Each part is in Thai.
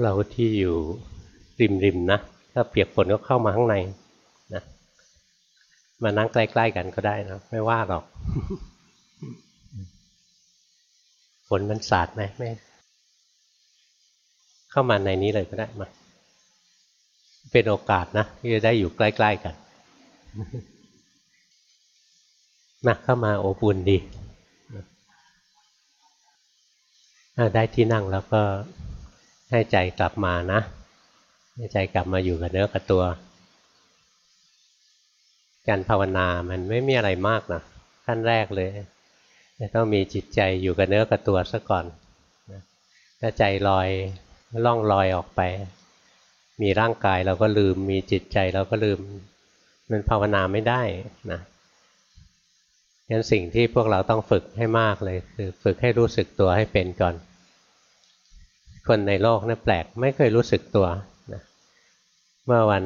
เราที่อยู่ริมริมนะถ้าเปียกฝนก็เข้ามาข้างในนะมานั่งใกล้ๆกันก็ได้นะไม่ว่าหรอกฝนมันสาดไหมไม่ เข้ามาในนี้เลยก็ได้มาเป็นโอกาสนะที่จะได้อยู่ใกล้ๆกันมาเข้ามาโอบุญดีได้ที่นั่งแล้วก็ ให้ใจกลับมานะ ให้ใจกลับมาอยู่กับเนื้อกับตัว การภาวนามันไม่มีอะไรมากนะขั้นแรกเลยต้องมีจิตใจอยู่กับเนื้อกับตัวซะก่อนถ้าใจลอยล่องลอยออกไป มีร่างกายเราก็ลืม มีจิตใจเราก็ลืม มันภาวนาไม่ได้นะงั้นสิ่งที่พวกเราต้องฝึกให้มากเลย คือฝึกให้รู้สึกตัวให้เป็นก่อน คนในโลกนี่แปลกไม่เคยรู้สึกตัวนะเมื่อวัน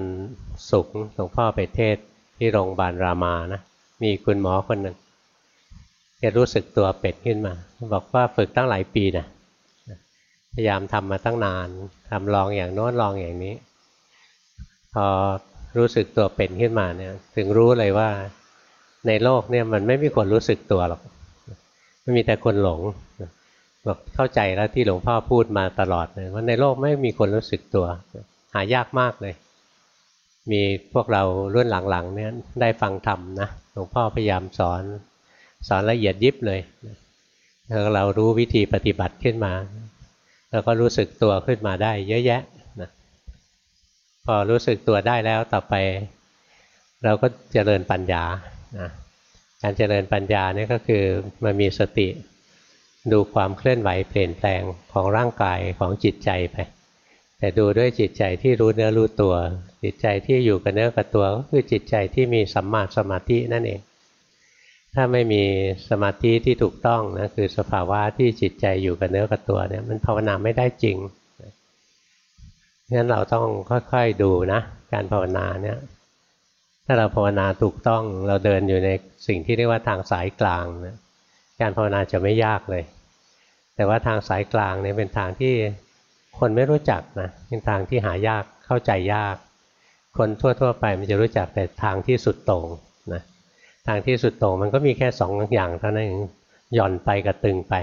ศุกร์หลวงพ่อไปเทศที่โรงพยาบาลรามานะมีคุณหมอคนหนึ่งแกรู้สึกตัวเป็ดขึ้นมา บอกว่าฝึกตั้งหลายปีนะพยายามทำมาตั้งนานทำลองอย่างโน้นลองอย่างนี้ พอรู้สึกตัวเป็นขึ้นมาเนี่ย ถึงรู้เลยว่าในโลกเนี่ยมันไม่มีคนรู้สึกตัวหรอกไม่มีแต่คนหลง บอกเข้าใจแล้วที่หลวงพ่อพูดมาตลอดเลยว่าในโลกไม่มีคนรู้สึกตัว หายากมากเลย มีพวกเรารุ่นหลังๆเนี่ยได้ฟังธรรมนะหลวงพ่อพยายามสอนสอนละเอียดยิบเลยแล้วเรารู้วิธีปฏิบัติขึ้นมา แล้วก็รู้สึกตัวขึ้นมาได้ เยอะแยะนะพอรู้สึกตัวได้แล้วต่อไป เราก็เจริญปัญญานะการเจริญปัญญาเนี่ยก็คือมันมีสติ ดูความเคลื่อนไหวเปลี่ยนแปลงของร่างกายของจิตใจไป แต่ดูด้วยจิตใจที่รู้เนื้อรู้ตัว จิตใจที่อยู่กับเนื้อกับตัวก็คือจิตใจที่มีสัมมาสมาธินั่นเอง ถ้าไม่มีสมาธิที่ถูกต้องนะคือสภาวะที่จิตใจอยู่กับเนื้อกับตัวเนี่ยมันภาวนาไม่ได้จริงงั้นเราต้องค่อยๆดูนะ การภาวนาเนี่ยถ้าเราภาวนาถูกต้องเราเดินอยู่ในสิ่งที่เรียกว่าทางสายกลางนะการภาวนาจะไม่ยากเลย แต่ว่าทางสายกลางเนี่ยเป็นทางที่คนไม่รู้จักนะเป็นทางที่หายากเข้าใจยาก คนทั่วๆไปมันจะรู้จักแต่ทางที่สุดโต่งนะทางที่สุดโต่งมันก็มีแค่สองอย่างเท่านั้นเองหย่อนไปกับตึงไป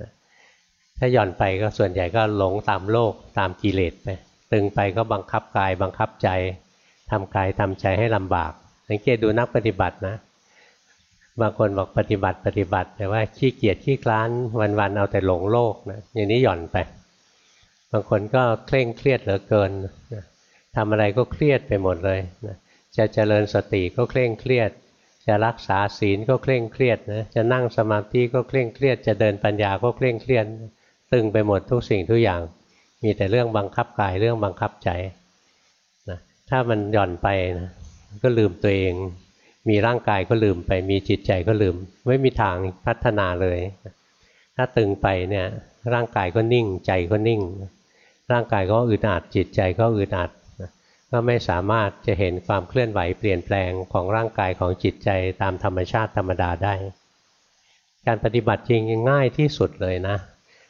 นะถ้าหย่อนไปก็ส่วนใหญ่ก็หลงตามโลกตามกิเลสไปตึงไปก็บังคับกายบังคับใจทำกายทำใจให้ลำบากสังเกตดูนักปฏิบัตินะ บางคนบอกปฏิบัติปฏิบัติ แต่ว่าขี้เกียจขี้คลานวันๆเอาแต่หลงโลกนะอย่างนี้หย่อนไป บางคนก็เคร่งเครียดเหลือเกินนะทำอะไรก็เครียดไปหมดเลยนะจะเจริญสติก็เคร่งเครียด จะรักษาศีลก็เคร่งเครียดนะจะนั่งสมาธิก็เคร่งเครียด จะเดินปัญญาก็เคร่งเครียด ตึงไปหมดทุกสิ่งทุกอย่าง มีแต่เรื่องบังคับกายเรื่องบังคับใจนะถ้ามันหย่อนไปนะก็ลืมตัวเอง มีร่างกายก็ลืมไป มีจิตใจก็ลืม ไม่มีทางพัฒนาเลย ถ้าตึงไปเนี่ยร่างกายก็นิ่งใจก็นิ่ง ร่างกายก็อึดอัดจิตใจก็อึดอัดก็ไม่สามารถจะเห็นความเคลื่อนไหวเปลี่ยนแปลงของร่างกายของจิตใจตามธรรมชาติธรรมดาได้ การปฏิบัติจริงง่ายที่สุดเลยนะ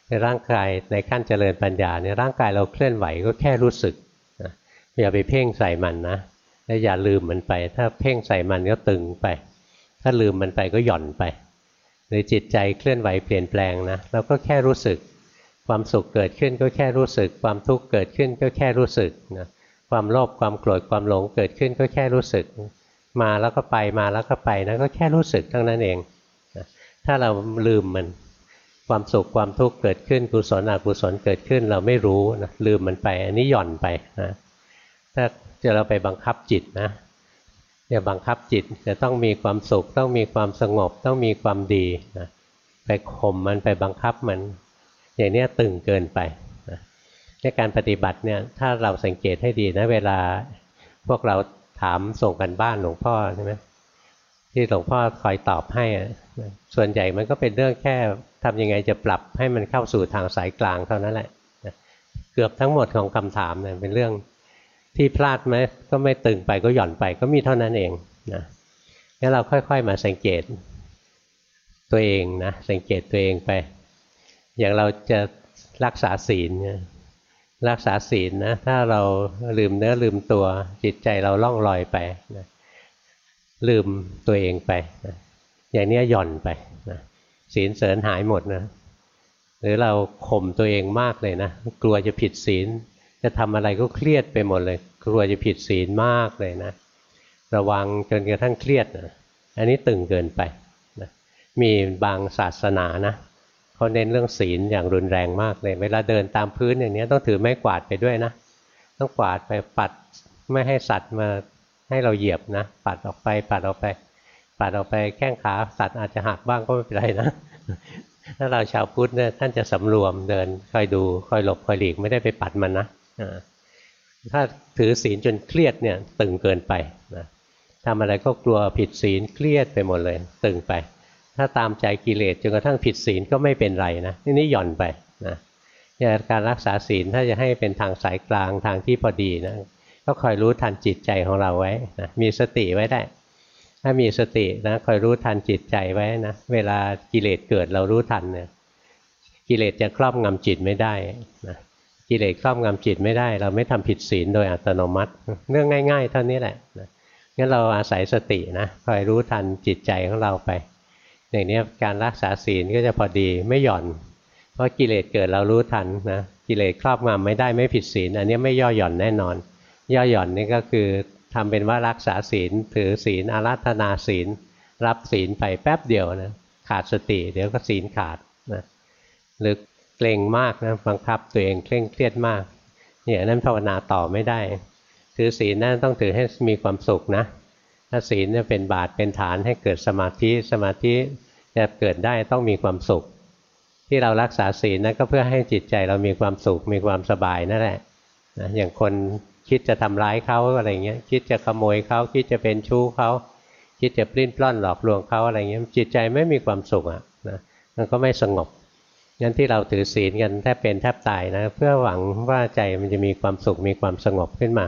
ในร่างกายในขั้นเจริญปัญญาเนี่ยร่างกายเราเคลื่อนไหวก็แค่รู้สึกอย่าไปเพ่งใส่มันนะ แล้วอย่าลืมมันไป ถ้าเพ่งใส่มันก็ตึงไป ถ้าลืมมันไปก็หย่อนไปหรือจิตใจเคลื่อนไหวเปลี่ยนแปลงนะเราก็แค่รู้สึก ความสุขเกิดขึ้นก็แค่รู้สึก ความทุกข์เกิดขึ้นก็แค่รู้สึกนะความโลภความโกรธความหลงเกิดขึ้นก็แค่รู้สึก มาแล้วก็ไปมาแล้วก็ไปนะก็แค่รู้สึกทั้งนั้นเองนะถ้าเราลืมมันความสุขความทุกข์เกิดขึ้นกุศลอกุศลเกิดขึ้นเราไม่รู้นะลืมมันไป อันนี้หย่อนไปนะถ้า จะเราไปบังคับจิตนะอย่าบังคับจิตจะต้องมีความสุข ต้องมีความสงบ ต้องมีความดีนะไปข่มมันไปบังคับมัน อย่างนี้ตึงเกินไปนะในการปฏิบัติเนี่ยถ้าเราสังเกตให้ดีนะเวลาพวกเราถามส่งกันบ้านหลวงพ่อใช่ไหมที่หลวงพ่อคอยตอบให้ส่วนใหญ่มันก็เป็นเรื่องแค่ทำยังไงจะปรับให้มันเข้าสู่ทางสายกลางเท่านั้นแหละเกือบทั้งหมดของคำถามเนี่ยเป็นเรื่อง ที่พลาดไหมก็ไม่ตึงไปก็หย่อนไปก็มีเท่านั้นเองนะงั้นเราค่อย ๆ มาสังเกตตัวเองนะสังเกตตัวเองไป อย่างเราจะรักษาศีลเนี่ยรักษาศีลนะถ้าเราลืมเนื้อลืมตัวจิตใจเราล่องลอยไปนะลืมตัวเองไปนะอย่างนี้หย่อนไปนะศีลเสริญหายหมดนะหรือเราข่มตัวเองมากเลยนะกลัวจะผิดศีล จะทำอะไรก็เครียดไปหมดเลย กลัวจะผิดศีลมากเลยนะ ระวังจนกระทั่งเครียดนะอันนี้ตึงเกินไปนะมีบางศาสนานะเขาเน้นเรื่องศีลอย่างรุนแรงมากเลย เวลาเดินตามพื้นอย่างนี้ต้องถือไม้กวาดไปด้วยนะ ต้องกวาดไปปัดไม่ให้สัตว์มาให้เราเหยียบนะ ปัดออกไป ปัดออกไปปัดออกไปแข้งขาสัตว์อาจจะหักบ้างก็ไม่เป็นไรนะถ้าเราชาวพุทธเนี่ยท่านจะสำรวมเดินคอยดูคอยหลบคอยหลีกไม่ได้ไปปัดมันนะ ถ้าถือศีลจนเครียดเนี่ยตึงเกินไปนะทำอะไรก็กลัวผิดศีลเครียดไปหมดเลย ตึงไป ถ้าตามใจกิเลสจนกระทั่งผิดศีลก็ไม่เป็นไรนะนี่หย่อนไปนะการรักษาศีลถ้าจะให้เป็นทางสายกลางทางที่พอดีนะก็คอยรู้ทันจิตใจของเราไว้นะมีสติไว้ได้ ถ้ามีสตินะคอยรู้ทันจิตใจไว้นะเวลากิเลสเกิดเรารู้ทันเนี่ยกิเลสจะครอบงำจิตไม่ได้นะ กิเลสครอบงำจิตไม่ได้ เราไม่ทำผิดศีลโดยอัตโนมัติ เรื่องง่าย ๆ เท่านี้แหละงั้นเราอาศัยสตินะคอยรู้ทันจิตใจของเราไป อย่างนี้การรักษาศีลก็จะพอดีไม่หย่อน เพราะกิเลสเกิดเรารู้ทันนะกิเลสครอบงำไม่ได้ไม่ผิดศีลอันนี้ไม่ย่อหย่อนแน่นอน ย่อหย่อนนี่ก็คือทำเป็นว่ารักษาศีลถือศีลอาราธนาศีล รับศีลไปแป๊บเดียวนะขาดสติ เดี๋ยวก็ศีลขาดนะหรือ เกรงมากนะบังคับตัวเองเคร่งเครียดมากเนี่ยนั้นภาวนาต่อไม่ได้ ถือศีลนั่นต้องถือให้มีความสุขนะ ถ้าศีลเนี่ยเป็นบาตเป็นฐานให้เกิดสมาธิสมาธิจะเกิดได้ต้องมีความสุข ที่เรารักษาศีลนั้นก็เพื่อให้จิตใจเรามีความสุขมีความสบายนั่นแหละนะอย่างคนคิดจะทำร้ายเขาอะไรเงี้ยคิดจะขโมยเขาคิดจะเป็นชู้เขาคิดจะปลิ้นปล้อนหลอกลวงเขาอะไรเงี้ยจิตใจไม่มีความสุขอะนะมันก็ไม่สงบ งั้นที่เราถือศีลกันแทบเป็นแทบตายนะ เพื่อหวังว่าใจมันจะมีความสุขมีความสงบขึ้นมา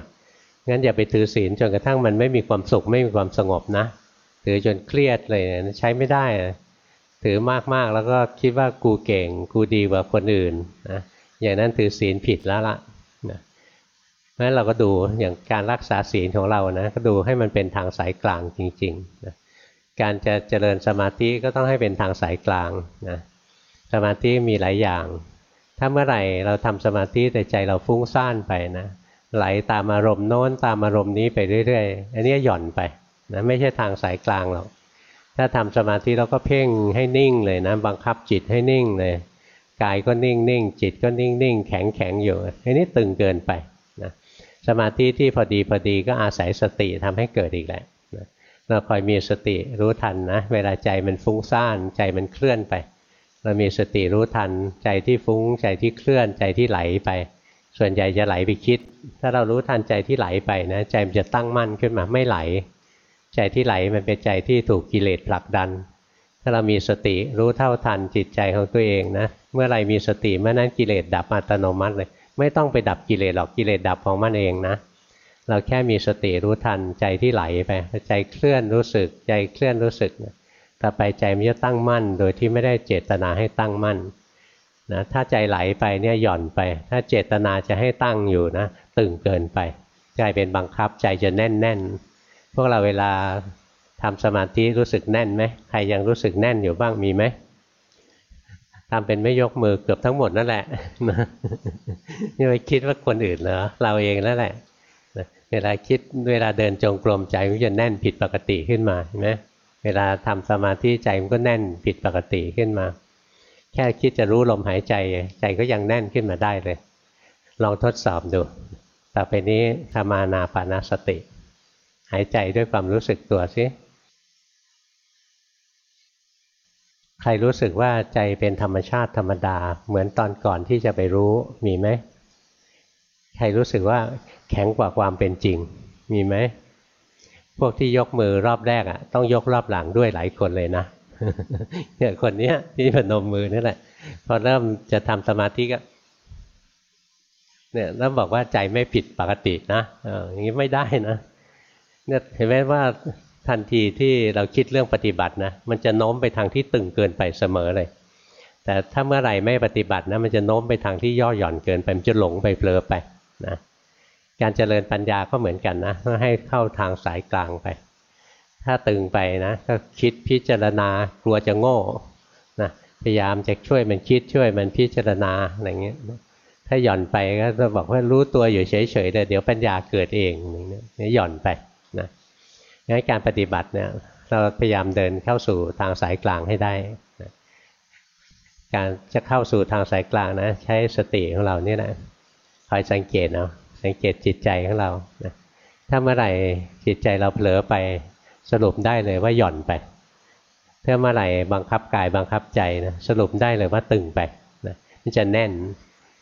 งั้นอย่าไปถือศีลจนกระทั่งมันไม่มีความสุขไม่มีความสงบนะ ถือจนเครียดเลยใช้ไม่ได้ถือมากๆแล้วก็คิดว่ากูเก่ง กูดีกว่าคนอื่นนะอย่างนั้นถือศีลผิดแล้วละนะเพราะฉะนั้นเราก็ดูอย่างการรักษาศีลของเรานะก็ดูให้มันเป็นทางสายกลางจริงๆนะการจะเจริญสมาธิก็ต้องให้เป็นทางสายกลางนะ สมาธิมีหลายอย่าง ถ้าเมื่อไหร่เราทำสมาธิแต่ใจเราฟุ้งซ่านไปนะ ไหลตามอารมณ์โน้นตามอารมณ์นี้ไปเรื่อยๆ อันนี้หย่อนไปนะไม่ใช่ทางสายกลางหรอก ถ้าทำสมาธิเราก็เพ่งให้นิ่งเลยนะ บังคับจิตให้นิ่งเลย กายก็นิ่งนิ่งจิตก็นิ่งนิ่งแข็งแข็งอยู่ อันนี้ตึงเกินไปนะสมาธิที่พอดีพอดีก็อาศัยสติทำให้เกิดอีกแหละเราคอยมีสติรู้ทันนะ เวลาใจมันฟุ้งซ่านใจมันเคลื่อนไป เรามีสติรู้ทันใจที่ฟุ้งใจที่เคลื่อนใจที่ไหลไป ส่วนใหญ่จะไหลไปคิด ถ้าเรารู้ทันใจที่ไหลไปนะใจมันจะตั้งมั่นขึ้นมาไม่ไหล ใจที่ไหลมันเป็นใจที่ถูกกิเลสผลักดัน ถ้าเรามีสติรู้เท่าทันจิตใจของตัวเองนะเมื่อไรมีสติเมื่อนั้นกิเลสดับอัตโนมัติเลย ไม่ต้องไปดับกิเลสหรอกกิเลสดับของมันเองนะเราแค่มีสติรู้ทันใจที่ไหลไปใจเคลื่อนรู้สึกใจเคลื่อนรู้สึก ต่อไปใจมันจะตั้งมั่น โดยที่ไม่ได้เจตนาให้ตั้งมั่นนะถ้าใจไหลไปเนี่ยหย่อนไป ถ้าเจตนาจะให้ตั้งอยู่นะตึงเกินไปกลายเป็นบังคับใจจะแน่นแน่นพวกเราเวลาทำสมาธิรู้สึกแน่นไหมใครยังรู้สึกแน่นอยู่บ้างมีไหมทำเป็นไม่ยกมือเกือบทั้งหมดนั่นแหละนี่ไปคิดว่าคนอื่นเหรอเราเองนั่นแหละเวลาคิดเวลาเดินจงกรมใจมันจะแน่นผิดปกติขึ้นมาเห็นไหม เวลาทำสมาธิใจมันก็แน่นผิดปกติขึ้นมา แค่คิดจะรู้ลมหายใจ ใจก็ยังแน่นขึ้นมาได้เลย ลองทดสอบดู ต่อไปนี้ธรรมานาปานาสติ หายใจด้วยความรู้สึกตัวสิใครรู้สึกว่าใจเป็นธรรมชาติธรรมดา เหมือนตอนก่อนที่จะไปรู้มีไหม ใครรู้สึกว่าแข็งกว่าความเป็นจริง มีไหม พวกที่ยกมือรอบแรกอะ ต้องยกรอบหลังด้วยหลายคนเลยนะเนี่ยคนเนี้ยที่พนมมือนี่แหละพอเริ่มจะทำสมาธิก็เนี่ยแล้วบอกว่าใจไม่ผิดปกตินะอย่างนี้ไม่ได้นะเนี่ยเห็นไหมว่าทันทีที่เราคิดเรื่องปฏิบัตินะมันจะโน้มไปทางที่ตึงเกินไปเสมอเลย แต่ถ้าเมื่อไหร่ไม่ปฏิบัตินะมันจะโน้มไปทางที่ย่อหย่อนเกินไปมันจะหลงไปเผลอไปนะ การเจริญปัญญาก็เหมือนกันนะให้เข้าทางสายกลางไป ถ้าตึงไปนะก็คิดพิจารณากลัวจะโง่นะพยายามจะช่วยมันคิดช่วยมันพิจารณาอะไรเงี้ยถ้าหย่อนไปก็จะบอกว่ารู้ตัวอยู่เฉยๆแต่เดี๋ยวปัญญาเกิดเองนี้หย่อนไปนะงั้นการปฏิบัติเนี่ยเราพยายามเดินเข้าสู่ทางสายกลางให้ได้นะการจะเข้าสู่ทางสายกลางนะ ใช้สติของเราเนี่ยนะคอยสังเกตเนาะ สังเกตจิตใจของเรานะถ้าเมื่อไหร่จิตใจเราเผลอไปสรุปได้เลยว่าหย่อนไปถ้าเมื่อไหร่บังคับกายบังคับใจนะสรุปได้เลยว่าตึงไปนะมันจะแน่น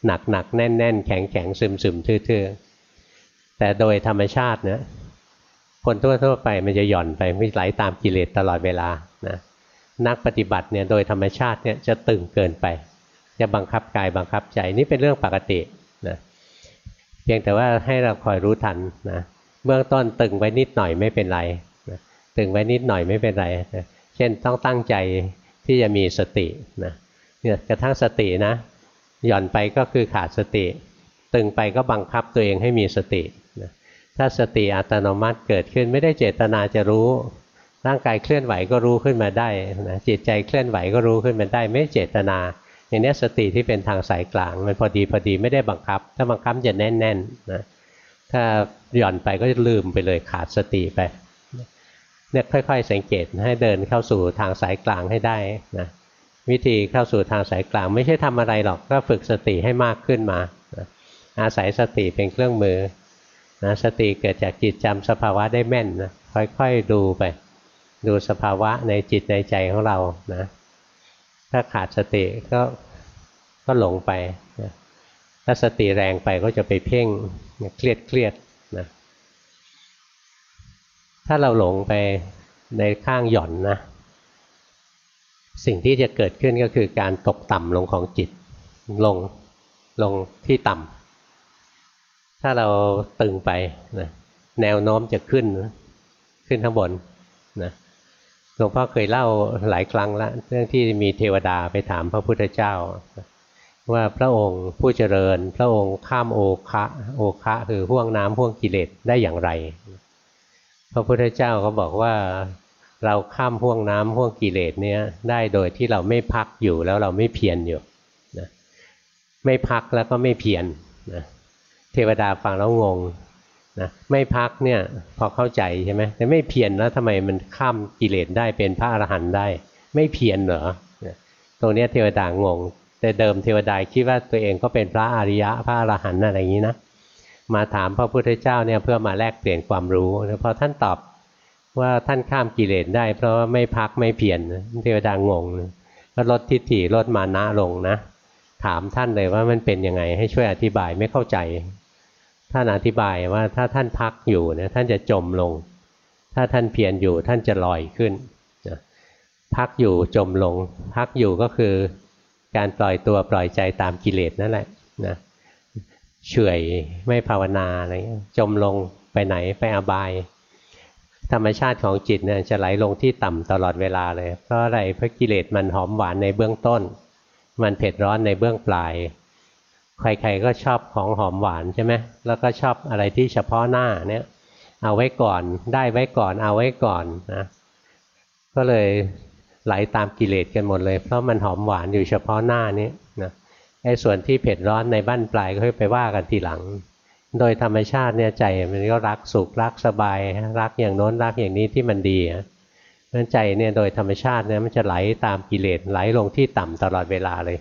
หนักหนักแน่นแน่นแข็งแข็งซึมซึมทื่อๆแต่โดยธรรมชาตินะคนทั่วๆไปมันจะหย่อนไปไม่ไหลตามกิเลสตลอดเวลานะนักปฏิบัติเนี่ยโดยธรรมชาติเนี่ยจะตึงเกินไป จะบังคับกายบังคับใจนี่เป็นเรื่องปกติ เพียงแต่ว่าให้เราคอยรู้ทันนะเบื้องต้นตึงไว้นิดหน่อยไม่เป็นไรนะตึงไว้นิดหน่อยไม่เป็นไรนะเช่นต้องตั้งใจที่จะมีสตินะเนี่ยกระทั่งสตินะ หย่อนไปก็คือขาดสติ ตึงไปก็บังคับตัวเองให้มีสตินะถ้าสติอัตโนมัติเกิดขึ้นไม่ได้เจตนาจะรู้ ร่างกายเคลื่อนไหวก็รู้ขึ้นมาได้นะจิตใจเคลื่อนไหวก็รู้ขึ้นมาได้ ไม่เจตนา อย่างนี้สติที่เป็นทางสายกลาง มันพอดีพอดีไม่ได้บังคับ ถ้าบังคับจะแน่นๆนนะถ้าหย่อนไปก็จะลืมไปเลยขาดสติไปเนี่ยค่อย ๆ สังเกตให้เดินเข้าสู่ทางสายกลางให้ได้นะวิธีเข้าสู่ทางสายกลาง ไม่ใช่ทำอะไรหรอกก็ฝึกสติให้มากขึ้นมานะอาศัยสติเป็นเครื่องมือนะสติเกิดจากจิตจำสภาวะได้แม่นนะค่อยๆดูไป ดูสภาวะในจิตในใจของเรานะ ถ้าขาดสติก็ก็หลงไปนะถ้าสติแรงไปก็จะไปเพ่งเครียดเครียดนะถ้าเราหลงไปในข้างหย่อนนะสิ่งที่จะเกิดขึ้นก็คือการตกต่ำลงของจิตลงลงที่ต่ำถ้าเราตึงไปนะแนวโน้มจะขึ้นขึ้นข้างบนนะ หลวงพ่อเคยเล่าหลายครั้งล้วเรื่องที่มีเทวดาไปถามพระพุทธเจ้า ว่าพระองค์ผู้เจริญ พระองค์ข้ามโอคะโอคะคือห่วงน้ำห่วงกิเลสได้อย่างไร พระพุทธเจ้าก็บอกว่าเราข้ามห่วงน้ำห่วงกิเลสเนี้ยได้โดยที่เราไม่พักอยู่แล้วเราไม่เพียรอยู่นะไม่พักแล้วก็ไม่เพียรนะเทวดาฟังแล้วงง นะไม่พักเนี่ยพอเข้าใจใช่ไหมแต่ไม่เพียรแล้วทำไมมันข้ามกิเลสได้เป็นพระอรหันต์ได้ ไม่เพียรเหรอตรงนี้เทวดางง แต่เดิมเทวดาคิดว่าตัวเองก็เป็นพระอริยะพระอรหันต์อะไรอย่างนี้นะมาถามพระพุทธเจ้าเนี่ยเพื่อมาแลกเปลี่ยนความรู้พอท่านตอบว่าท่านข้ามกิเลสได้ เพราะว่าไม่พักไม่เพียรเทวดางงก็ลดทิฏฐิลดมานะลงนะ ถามท่านเลยว่ามันเป็นยังไงให้ช่วยอธิบายไม่เข้าใจ ท่านอธิบายว่าถ้าท่านพักอยู่เนี่ยท่านจะจมลง ถ้าท่านเพียรอยู่ท่านจะลอยขึ้นพักอยู่จมลง พักอยู่ก็คือการปล่อยตัวปล่อยใจตามกิเลสนั่นแหละนะเฉยไม่ภาวนาอะไรจมลงไปไหนไปอบาย ธรรมชาติของจิตเนี่ยจะไหลลงที่ต่ำตลอดเวลาเลย เพราะอะไรเพราะกิเลสมันหอมหวานในเบื้องต้น มันเผ็ดร้อนในเบื้องปลาย ใครๆก็ชอบของหอมหวานใช่ไหมแล้วก็ชอบอะไรที่เฉพาะหน้าเนี่ย เอาไว้ก่อนได้ไว้ก่อนเอาไว้ก่อนนะก็เลยไหลาตามกิเลสกันหมดเลย เพราะมันหอมหวานอยู่เฉพาะหน้านี้นะไอ้ส่วนที่เผ็ดร้อนในบ้านปลายก็ค่อยไปว่ากันทีหลัง โดยธรรมชาติเนี่ยใจมันก็รักสุขรักสบาย รักอย่างโน้นรักอย่างนี้ที่มันดีนั้นใจเนี่ยโดยธรรมชาติเนี่ยมันจะไหลตามกิเลสไหลลงที่ต่ำตลอดเวลาเลย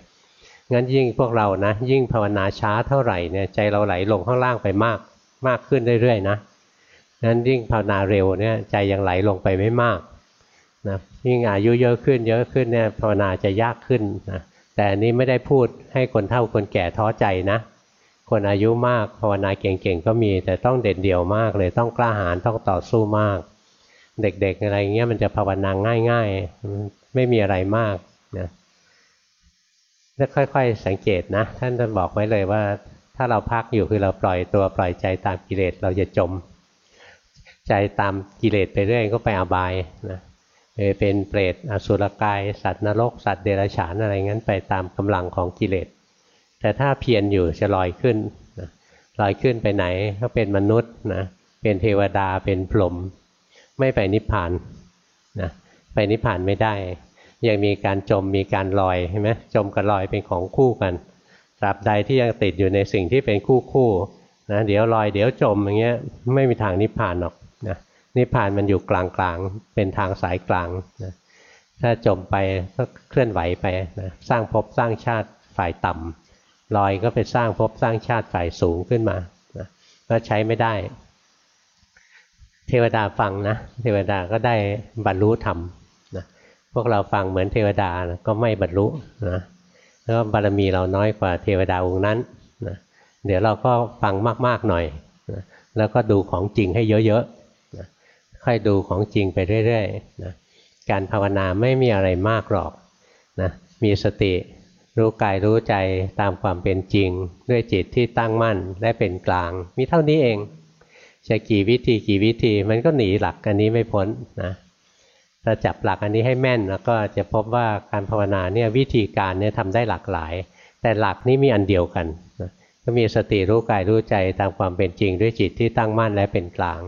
งั้นยิ่งพวกเรานะ ยิ่งภาวนาช้าเท่าไหร่เนี่ยใจเราไหลลงข้างล่างไปมากมากขึ้นเรื่อยๆนะงั้นยิ่งภาวนาเร็วเนี่ยใจยังไหลลงไปไม่มากนะยิ่งอายุเยอะขึ้นเยอะขึ้นเนี่ยภาวนาจะยากขึ้นนะแต่อันนี้ไม่ได้พูดให้คนเฒ่าคนแก่ท้อใจนะ คนอายุมากภาวนาเก่งๆก็มี แต่ต้องเด่นเดี่ยวมากเลยต้องกล้าหาญต้องต่อสู้มาก เด็กๆอะไรเงี้ยมันจะภาวนาง่าย ๆ ไม่มีอะไรมาก ถ้าค่อยๆ สังเกตนะ ท่านจะบอกไว้เลยว่า ถ้าเราพักอยู่คือเราปล่อยตัวปล่อยใจตามกิเลสเราจะจม ใจตามกิเลสไปเรื่อยก็ไปอบายนะเป็นเปรตอสุรกาย สัตว์นรก สัตว์เดรัจฉานอะไรงั้นไปตามกำลังของกิเลส แต่ถ้าเพียรอยู่จะลอยขึ้นนะลอยขึ้นไปไหนก็เป็นมนุษย์นะเป็นเทวดาเป็นพรหมไม่ไปนิพพานนะไปนิพพานไม่ได้ ยังมีการจมมีการลอยใช่ไหมจมกับลอยเป็นของคู่กันตราบใดที่ยังติดอยู่ในสิ่งที่เป็นคู่คู่นะเดี๋ยวลอยเดี๋ยวจมอย่างเงี้ยไม่มีทางนิพพานหรอกนะนิพพานมันอยู่กลางกลางเป็นทางสายกลางนะถ้าจมไปก็เคลื่อนไหวไปนะสร้างภพสร้างชาติฝ่ายต่ำลอยก็ไปสร้างภพสร้างชาติฝ่ายสูงขึ้นมานะก็ใช้ไม่ได้ เทวดาฟังนะ เทวดาก็ได้บรรลุธรรม วกเราฟังเหมือนเทวดานะก็ไม่บรรลุนะแล้วบารมีเราน้อยกว่าเทวดาองค์นั้นนะเดี๋ยวเราก็ฟังมากๆหน่อยนะแล้วก็ดูของจริงให้เยอะๆนะค่อยดูของจริงไปเรื่อยๆนะการภาวนาไม่มีอะไรมากหรอกนะมีสติรู้กายรู้ใจตามความเป็นจริง ด้วยจิตที่ตั้งมั่นและเป็นกลาง มีเท่านี้เองจะกี่วิธีกี่วิธีมันก็หนีหลักอันนี้ไม่พ้นนะ ถ้าจับหลักอันนี้ให้แม่นแล้วก็จะพบว่าการภาวนาเนี่ยวิธีการเนี่ยทำได้หลากหลาย แต่หลักนี้มีอันเดียวกันนะก็มีสติรู้กายรู้ใจตามความเป็นจริงด้วยจิตที่ตั้งมั่นและเป็นกลาง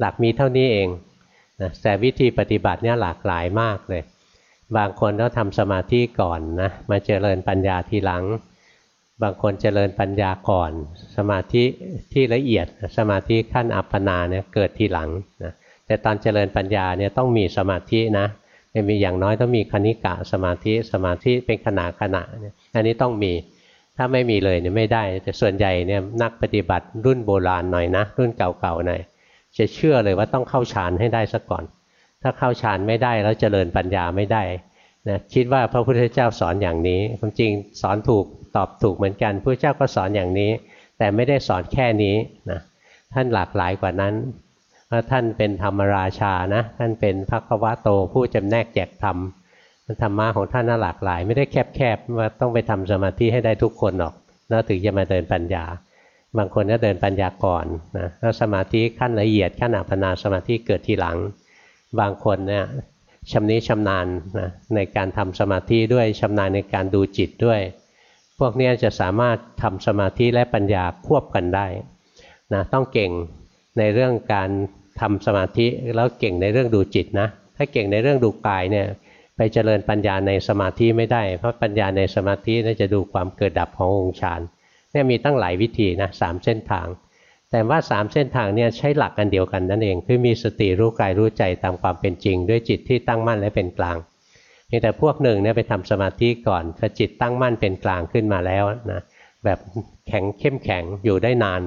หลักมีเท่านี้เองนะแต่วิธีปฏิบัติเนี่ยหลากหลายมากเลย บางคนต้องทำสมาธิก่อนนะมาเจริญปัญญาทีหลัง บางคนเจริญปัญญาก่อน สมาธิที่ละเอียดสมาธิขั้นอัปปนาเนี่ยเกิดทีหลังนะ แต่ตอนเจริญปัญญาเนี่ยต้องมีสมาธินะมีอย่างน้อยต้องมีคณิกะสมาธิสมาธิเป็นขณะขณะเนี่ยอันนี้ต้องมีถ้าไม่มีเลยเนี่ยไม่ได้ แต่ส่วนใหญ่เนี่ยนักปฏิบัติรุ่นโบราณหน่อยนะรุ่นเก่าๆหน่อยจะเชื่อเลยว่าต้องเข้าฌานให้ได้ซะก่อน ถ้าเข้าฌานไม่ได้แล้วเจริญปัญญาไม่ได้นะคิดว่าพระพุทธเจ้าสอนอย่างนี้ความจริงสอนถูกตอบถูกเหมือนกันพระเจ้าก็สอนอย่างนี้ แต่ไม่ได้สอนแค่นี้นะท่านหลากหลายกว่านั้น ท่านเป็นธรรมราชานะ ท่านเป็นพระควะโตผู้จำแนกแจกธรรมธรรมะของท่านน่าหลากหลาย ไม่ได้แคบๆว่าต้องไปทำสมาธิให้ได้ทุกคนหรอกแล้วถึงจะมาเดินปัญญา บางคนก็เดินปัญญาก่อนนะแล้วสมาธิขั้นละเอียดขั้นอัปปนาสมาธิเกิดทีหลัง บางคนเนี่ยชำนิชำนาญนะในการทำสมาธิด้วยชำนาญในการดูจิตด้วย พวกนี้จะสามารถทำสมาธิและปัญญาควบกันได้นะต้องเก่งในเรื่องการ ทำสมาธิแล้วเก่งในเรื่องดูจิตนะ ถ้าเก่งในเรื่องดูกายเนี่ยไปเจริญปัญญาในสมาธิไม่ได้ เพราะปัญญาในสมาธิน่าจะดูความเกิดดับขององค์ฌานเนี่ยมีตั้งหลายวิธีนะสามเส้นทาง แต่ว่าสามเส้นทางเนี่ยใช้หลักกันเดียวกันนั่นเอง คือมีสติรู้กายรู้ใจตามความเป็นจริง ด้วยจิตที่ตั้งมั่นและเป็นกลางเพียงแต่พวกหนึ่งเนี่ยไปทำสมาธิก่อนพอจิตตั้งมั่นเป็นกลางขึ้นมาแล้วนะแบบแข็งเข้มแข็งอยู่ได้นาน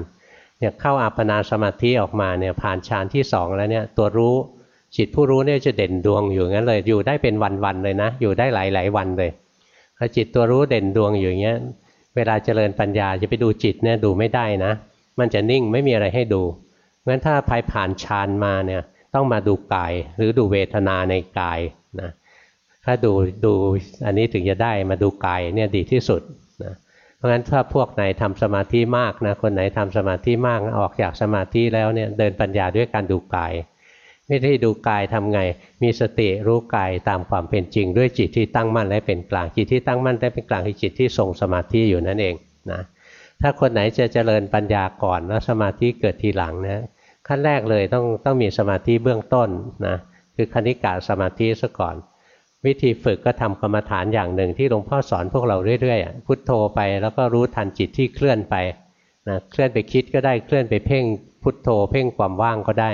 เนี่ยเข้าอัปปนาสมาธิออกมาเนี่ยผ่านฌานที่สองแล้วเนี่ยตัวรู้จิตผู้รู้เนี่ยจะเด่นดวงอยู่งั้นเลยอยู่ได้เป็นวันๆเลยนะ อยู่ได้หลายๆวันเลยพอจิตตัวรู้เด่นดวงอยู่อย่างเงี้ยเวลาเจริญปัญญาจะไปดูจิตเนี่ยดูไม่ได้นะ มันจะนิ่งไม่มีอะไรให้ดูงั้นถ้าภายผ่านฌานมาเนี่ยต้องมาดูกายหรือดูเวทนาในกายนะถ้าดูดูอันนี้ถึงจะได้มาดูกายเนี่ยดีที่สุด เพราะฉะนั้นถ้าพวกไหนทำสมาธิมากนะคนไหนทำสมาธิมากออกจากสมาธิแล้วเนี่ยเดินปัญญาด้วยการดูกายวิธีดูกายทำไง มีสติรู้กายตามความเป็นจริง ด้วยจิตที่ตั้งมั่นและเป็นกลางจิตที่ตั้งมั่นและเป็นกลางคือจิตที่ทรงสมาธิอยู่นั่นเองนะถ้าคนไหนจะเจริญปัญญาก่อนแล้วสมาธิเกิดทีหลังนะขั้นแรกเลยต้องต้องมีสมาธิเบื้องต้นนะคือคณิกาสมาธิซะก่อน วิธีฝึกก็ทำกรรมฐานอย่างหนึ่งที่หลวงพ่อสอนพวกเราเรื่อยๆพุทโธไปแล้วก็รู้ทันจิตที่เคลื่อนไปนะเคลื่อนไปคิดก็ได้เคลื่อนไปเพ่งพุทโธ เพ่งความว่างก็ได้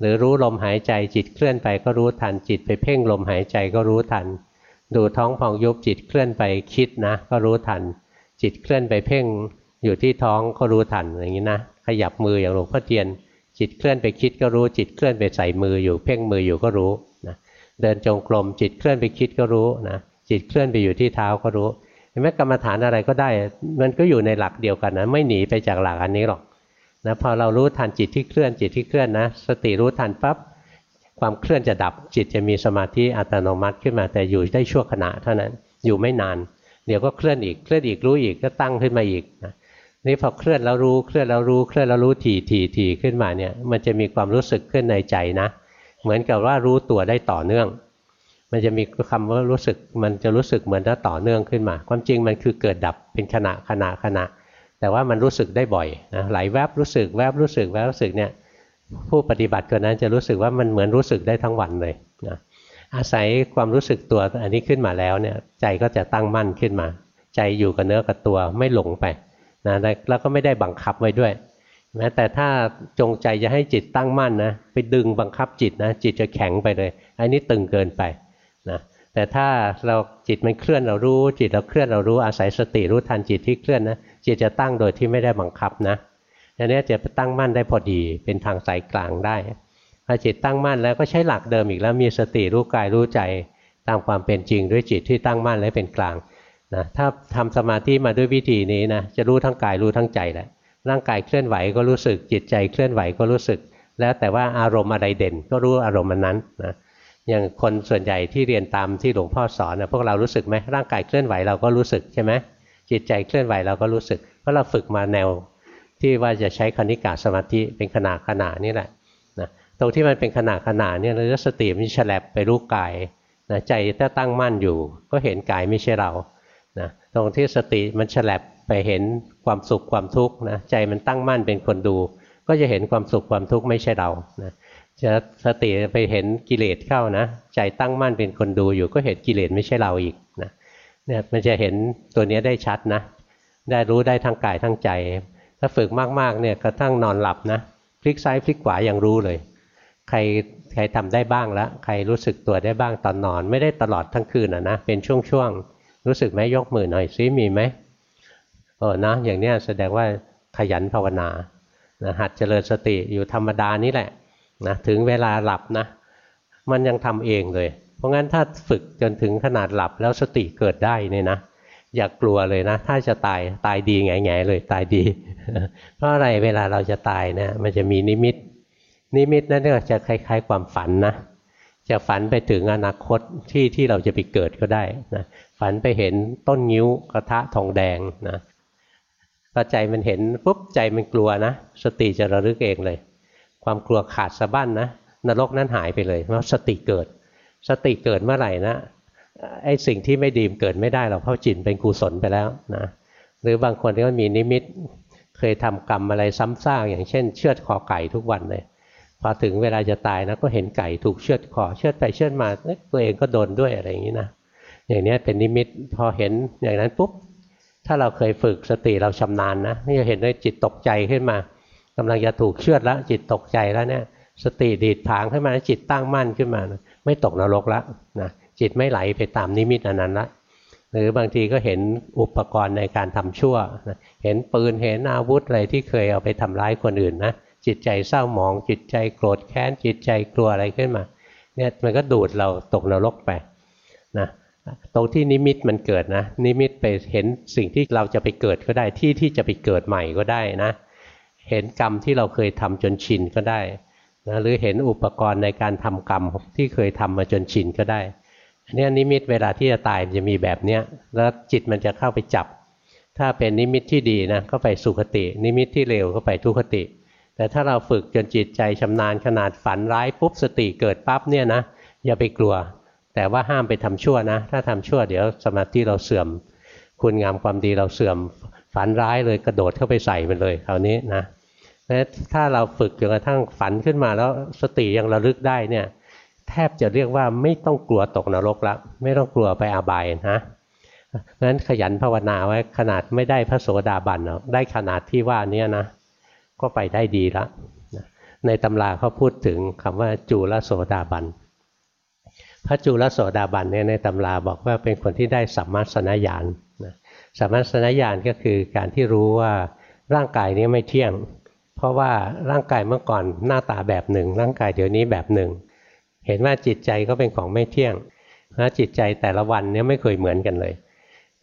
หรือรู้ลมหายใจจิตเคลื่อนไปก็รู้ทันจิตไปเพ่งลมหายใจก็รู้ทัน ดูท้องพองยุบจิตเคลื่อนไปคิดนะ ก็รู้ทัน จิตเคลื่อนไปเพ่งอยู่ที่ท้องก็รู้ทันอย่างนี้นะขยับมืออย่างหลวงพ่อเทียน จิตเคลื่อนไปคิดก็รู้จิตเคลื่อนไปใส่มืออยู่เพ่งมืออยู่ก็รู้ เดินจงกรมจิตเคลื่อนไปคิดก็รู้นะจิตเคลื่อนไปอยู่ที่เท้าก็รู้เห็นไหมกรรมฐานอะไรก็ได้ มันก็อยู่ในหลักเดียวกันนะไม่หนีไปจากหลักอันนี้หรอกนะพอเรารู้ทันจิตที่เคลื่อนจิตที่เคลื่อนนะ สติรู้ทันปั๊บความเคลื่อนจะดับจิตจะมีสมาธิอัตโนมัติขึ้นมาแต่อยู่ได้ชั่วขณะเท่านั้นอยู่ไม่นาน เดี๋ยวก็เคลื่อนอีกเคลื่อนอีกรู้อีกก็ตั้งขึ้นมาอีกนะนี่พอเคลื่อนแล้วรู้เคลื่อนแล้วรู้เคลื่อนแล้วรู้ถี่ถี่ถี่ขึ้นมาเนี่ยมันจะมีความรู้สึกขึ้นในใจนะ เหมือนกับว่ารู้ตัวได้ต่อเนื่อง มันจะมีคำว่ารู้สึกมันจะรู้สึกเหมือนจะต่อเนื่องขึ้นมา ความจริงมันคือเกิดดับเป็นขณะขณะขณะ แต่ว่ามันรู้สึกได้บ่อยนะไหลแวบรู้สึกแวบรู้สึกแวบรู้สึกเนี่ยผู้ปฏิบัติคนนั้นจะรู้สึกว่ามันเหมือนรู้สึกได้ทั้งวันเลยนะอาศัยความรู้สึกตัวอันนี้ขึ้นมาแล้วเนี่ยใจก็จะตั้งมั่นขึ้นมา ใจอยู่กับเนื้อกับตัวไม่หลงไปนะแล้วก็ไม่ได้บังคับไว้ด้วย แม้แต่ถ้าจงใจจะให้จิตตั้งมั่นนะไปดึงบังคับจิตนะจิตจะแข็งไปเลยอันนี้ตึงเกินไปนะแต่ถ้าเราจิตมันเคลื่อนเรารู้ จิตเราเคลื่อนเรารู้อาศัยสติรู้ทันจิตที่เคลื่อนนะจิตจะตั้งโดยที่ไม่ได้บังคับนะอันนี้จะตั้งมั่นได้พอดีเป็นทางสายกลางได้พอจิตตั้งมั่นแล้วก็ใช้หลักเดิมอีกแล้วมีสติรู้กายรู้ใจตามความเป็นจริงด้วยจิตที่ตั้งมั่นและเป็นกลางนะถ้าทำสมาธิมาด้วยวิธีนี้นะจะรู้ทั้งกายรู้ทั้งใจแหละ ร่างกายเคลื่อนไหวก็รู้สึก จิตใจเคลื่อนไหวก็รู้สึก แล้วแต่ว่าอารมณ์อะไรเด่น ก็รู้อารมณ์นั้นนะอย่างคนส่วนใหญ่ที่เรียนตามที่หลวงพ่อสอนนะพวกเรารู้สึกไหมร่างกายเคลื่อนไหวเราก็รู้สึกใช่ไหมจิตใจเคลื่อนไหวเราก็รู้สึก เพราะเราฝึกมาแนวที่ว่าจะใช้คณิกาสมาธิเป็นขณะขณะนี่แหละนะตรงที่มันเป็นขณะขณะเนี่ยเราสติมันฉลับไปรู้กายนะใจถ้าตั้งมั่นอยู่ ก็เห็นกายไม่ใช่เรานะตรงที่สติมันฉลับ ไปเห็นความสุขความทุกข์นะใจมันตั้งมั่นเป็นคนดู ก็จะเห็นความสุขความทุกข์ไม่ใช่เรานะจะสติไปเห็นกิเลสเข้านะ ใจตั้งมั่นเป็นคนดูอยู่ ก็เห็นกิเลสไม่ใช่เราอีกนะเนี่ยมันจะเห็นตัวนี้ได้ชัดนะ ได้รู้ได้ทั้งกายทั้งใจ ถ้าฝึกมากๆเนี่ยกระทั่งนอนหลับนะพลิกซ้ายพลิกขวายังรู้เลย ใครใครทำได้บ้างแล้วใครรู้สึกตัวได้บ้างตอนนอน ไม่ได้ตลอดทั้งคืนอะนะเป็นช่วงๆรู้สึกไหมยกมือหน่อยซิมีไหม เออนะอย่างเนี้ยแสดงว่าขยันภาวนานะหัดเจริญสติอยู่ธรรมดานี้แหละนะถึงเวลาหลับนะ มันยังทำเองเลย เพราะงั้นถ้าฝึกจนถึงขนาดหลับแล้วสติเกิดได้เนี่ยนะอย่ากกลัวเลยนะ ถ้าจะตายตายดีไงไงเลยตายดี เพราะอะไรเวลาเราจะตายเนะี่ยมันจะมีนิมิต นิมิตนั่นก็จะคล้าย ๆ ความฝันนะจะฝันไปถึงอนาคตที่ที่เราจะไปเกิดก็ได้นะฝันไปเห็นต้นงิ้วกระทะทองแดงนะ พอใจมันเห็นปุ๊บใจมันกลัวนะ สติจะระลึกเองเลย ความกลัวขาดสะบั้นนะนรกนั้นหายไปเลยเพราะสติเกิด สติเกิดเมื่อไหร่นะไอ้สิ่งที่ไม่ดีมเกิดไม่ได้หรอกเพราะจิตเป็นกุศลไปแล้วนะหรือบางคนก็มีนิมิตเคยทำกรรมอะไรซ้ำซากอย่างเช่น เชือดคอไก่ทุกวันเลยพอถึงเวลาจะตายนะก็เห็นไก่ถูกเชือดคอเชือดไปเชือดมาตัวเองก็โดนด้วยอะไรอย่างนี้นะอย่างนี้เป็นนิมิตพอเห็นอย่างนั้นปุ๊บ ถ้าเราเคยฝึกสติเราชำนาญนะนี่จะเห็นได้จิตตกใจขึ้นมากำลังจะถูกเชือดแล้วจิตตกใจแล้วเนี่ย สติดีดผางขึ้นมาจิตตั้งมั่นขึ้นมาไม่ตกนรกแล้วนะจิตไม่ไหลไปตามนิมิตอันนั้นละหรือบางทีก็เห็นอุปกรณ์ในการทำชั่วนะเห็นปืนเห็นอาวุธอะไรที่เคยเอาไปทำร้ายคนอื่นนะจิตใจเศร้าหมอง จิตใจโกรธแค้นจิตใจกลัวอะไรขึ้นมาเนี่ยมันก็ดูดเราตกนรกไปนะ ตรงที่นิมิตมันเกิดนะ นิมิตไปเห็นสิ่งที่เราจะไปเกิดก็ได้ที่ที่จะไปเกิดใหม่ก็ได้นะ เห็นกรรมที่เราเคยทำจนชินก็ได้นะหรือเห็นอุปกรณ์ในการทำกรรมที่เคยทำมาจนชินก็ได้อันนี้นิมิตเวลาที่จะตายจะมีแบบเนี้ยแล้วจิตมันจะเข้าไปจับ ถ้าเป็นนิมิตที่ดีนะก็ไปสุขติ นิมิตที่เลวก็ไปทุคติ แต่ถ้าเราฝึกจนจิตใจชำนาญขนาดฝันร้ายปุ๊บสติเกิดปั๊บเนี่ยนะอย่าไปกลัว แต่ว่าห้ามไปทำชั่วนะ ถ้าทำชั่วเดี๋ยวสมาธิเราเสื่อม คุณงามความดีเราเสื่อม ฝันร้ายเลยกระโดดเข้าไปใส่มันเลยคราวนี้นะถ้าเราฝึกจนกระทั่งฝันขึ้นมาแล้วสติยังระลึกได้เนี่ยแทบจะเรียกว่าไม่ต้องกลัวตกนรกละไม่ต้องกลัวไปอาบายนะนั้นขยันภาวนาไว้ขนาดไม่ได้พระโสดาบันหรอกได้ขนาดที่ว่านี้นะ ก็ไปได้ดีละในตำราเขาพูดถึงคำว่าจูลโสดาบัน พระจุลโสดาบันเนี่ยในตำราบอกว่าเป็นคนที่ได้สัมมาสนญาณสัมมาสนญาณก็คือการที่รู้ว่าร่างกายนี้ไม่เที่ยง เพราะว่าร่างกายเมื่อก่อนหน้าตาแบบหนึ่ง ร่างกายเดี๋ยวนี้แบบหนึ่ง เห็นว่าจิตใจก็เป็นของไม่เที่ยงแล้วจิตใจแต่ละวันนี้ไม่เคยเหมือนกันเลย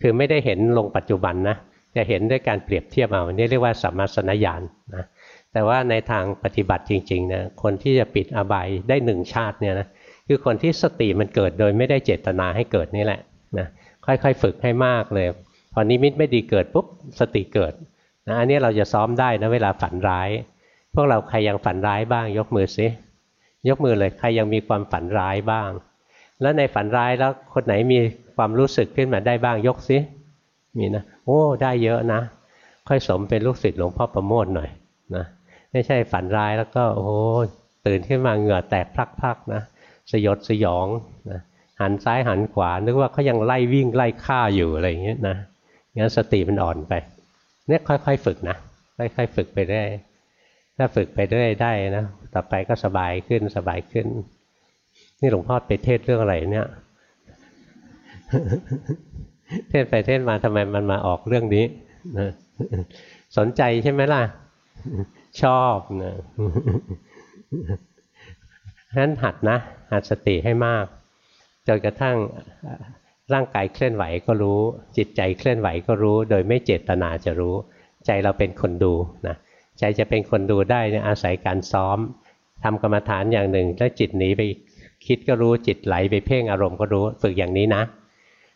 คือไม่ได้เห็นลงปัจจุบันนะจะเห็นด้วยการเปรียบเทียบเอานี่เรียกว่าสัมมาสนญาณนะแต่ว่าในทางปฏิบัติจริงๆนะคนที่จะปิดอบายได้หนึ่งชาติเนี่ยนะ คือคนที่สติมันเกิดโดยไม่ได้เจตนาให้เกิดนี่แหละนะค่อยๆ ฝึกให้มากเลย พอนิมิตไม่ดีเกิดปุ๊บสติเกิดนะอันนี้เราจะซ้อมได้นะเวลาฝันร้าย พวกเราใครยังฝันร้ายบ้างยกมือซิยกมือเลยใครยังมีความฝันร้ายบ้าง แล้วในฝันร้ายแล้วคนไหนมีความรู้สึกขึ้นมาได้บ้างยกซิมีนะโอ้ได้เยอะนะ ค่อยสมเป็นลูกศิษย์หลวงพ่อประโมทหน่อยนะไม่ใช่ฝันร้ายแล้วก็โอ้ตื่นขึ้นมาเหงื่อแตกพลักๆนะ สยดสยองนะหันซ้ายหันขวา นึกว่าเขายังไล่วิ่งไล่ฆ่าอยู่อะไรอย่างเงี้ยนะงั้นสติมันอ่อนไปเนี่ยค่อยๆฝึกนะค่อยๆฝึกไปเรื่อยถ้าฝึกไปเรื่อยได้นะต่อไปก็สบายขึ้นสบายขึ้น นี่หลวงพ่อไปเทศเรื่องอะไรเนี่ย เทศไปเทศมาทำไมมันมาออกเรื่องนี้นะสนใจใช่ไหมล่ะ ชอบนะ ฉะนั้นหัดนะหัดสติให้มากจนกระทั่งร่างกายเคลื่อนไหวก็รู้ จิตใจเคลื่อนไหวก็รู้ โดยไม่เจตนาจะรู้ ใจเราเป็นคนดูนะใจจะเป็นคนดูได้เนี่ยอาศัยการซ้อมทำกรรมฐานอย่างหนึ่ง แล้วจิตหนีไปคิดก็รู้จิตไหลไปเพ่งอารมณ์ก็รู้ฝึกอย่างนี้นะ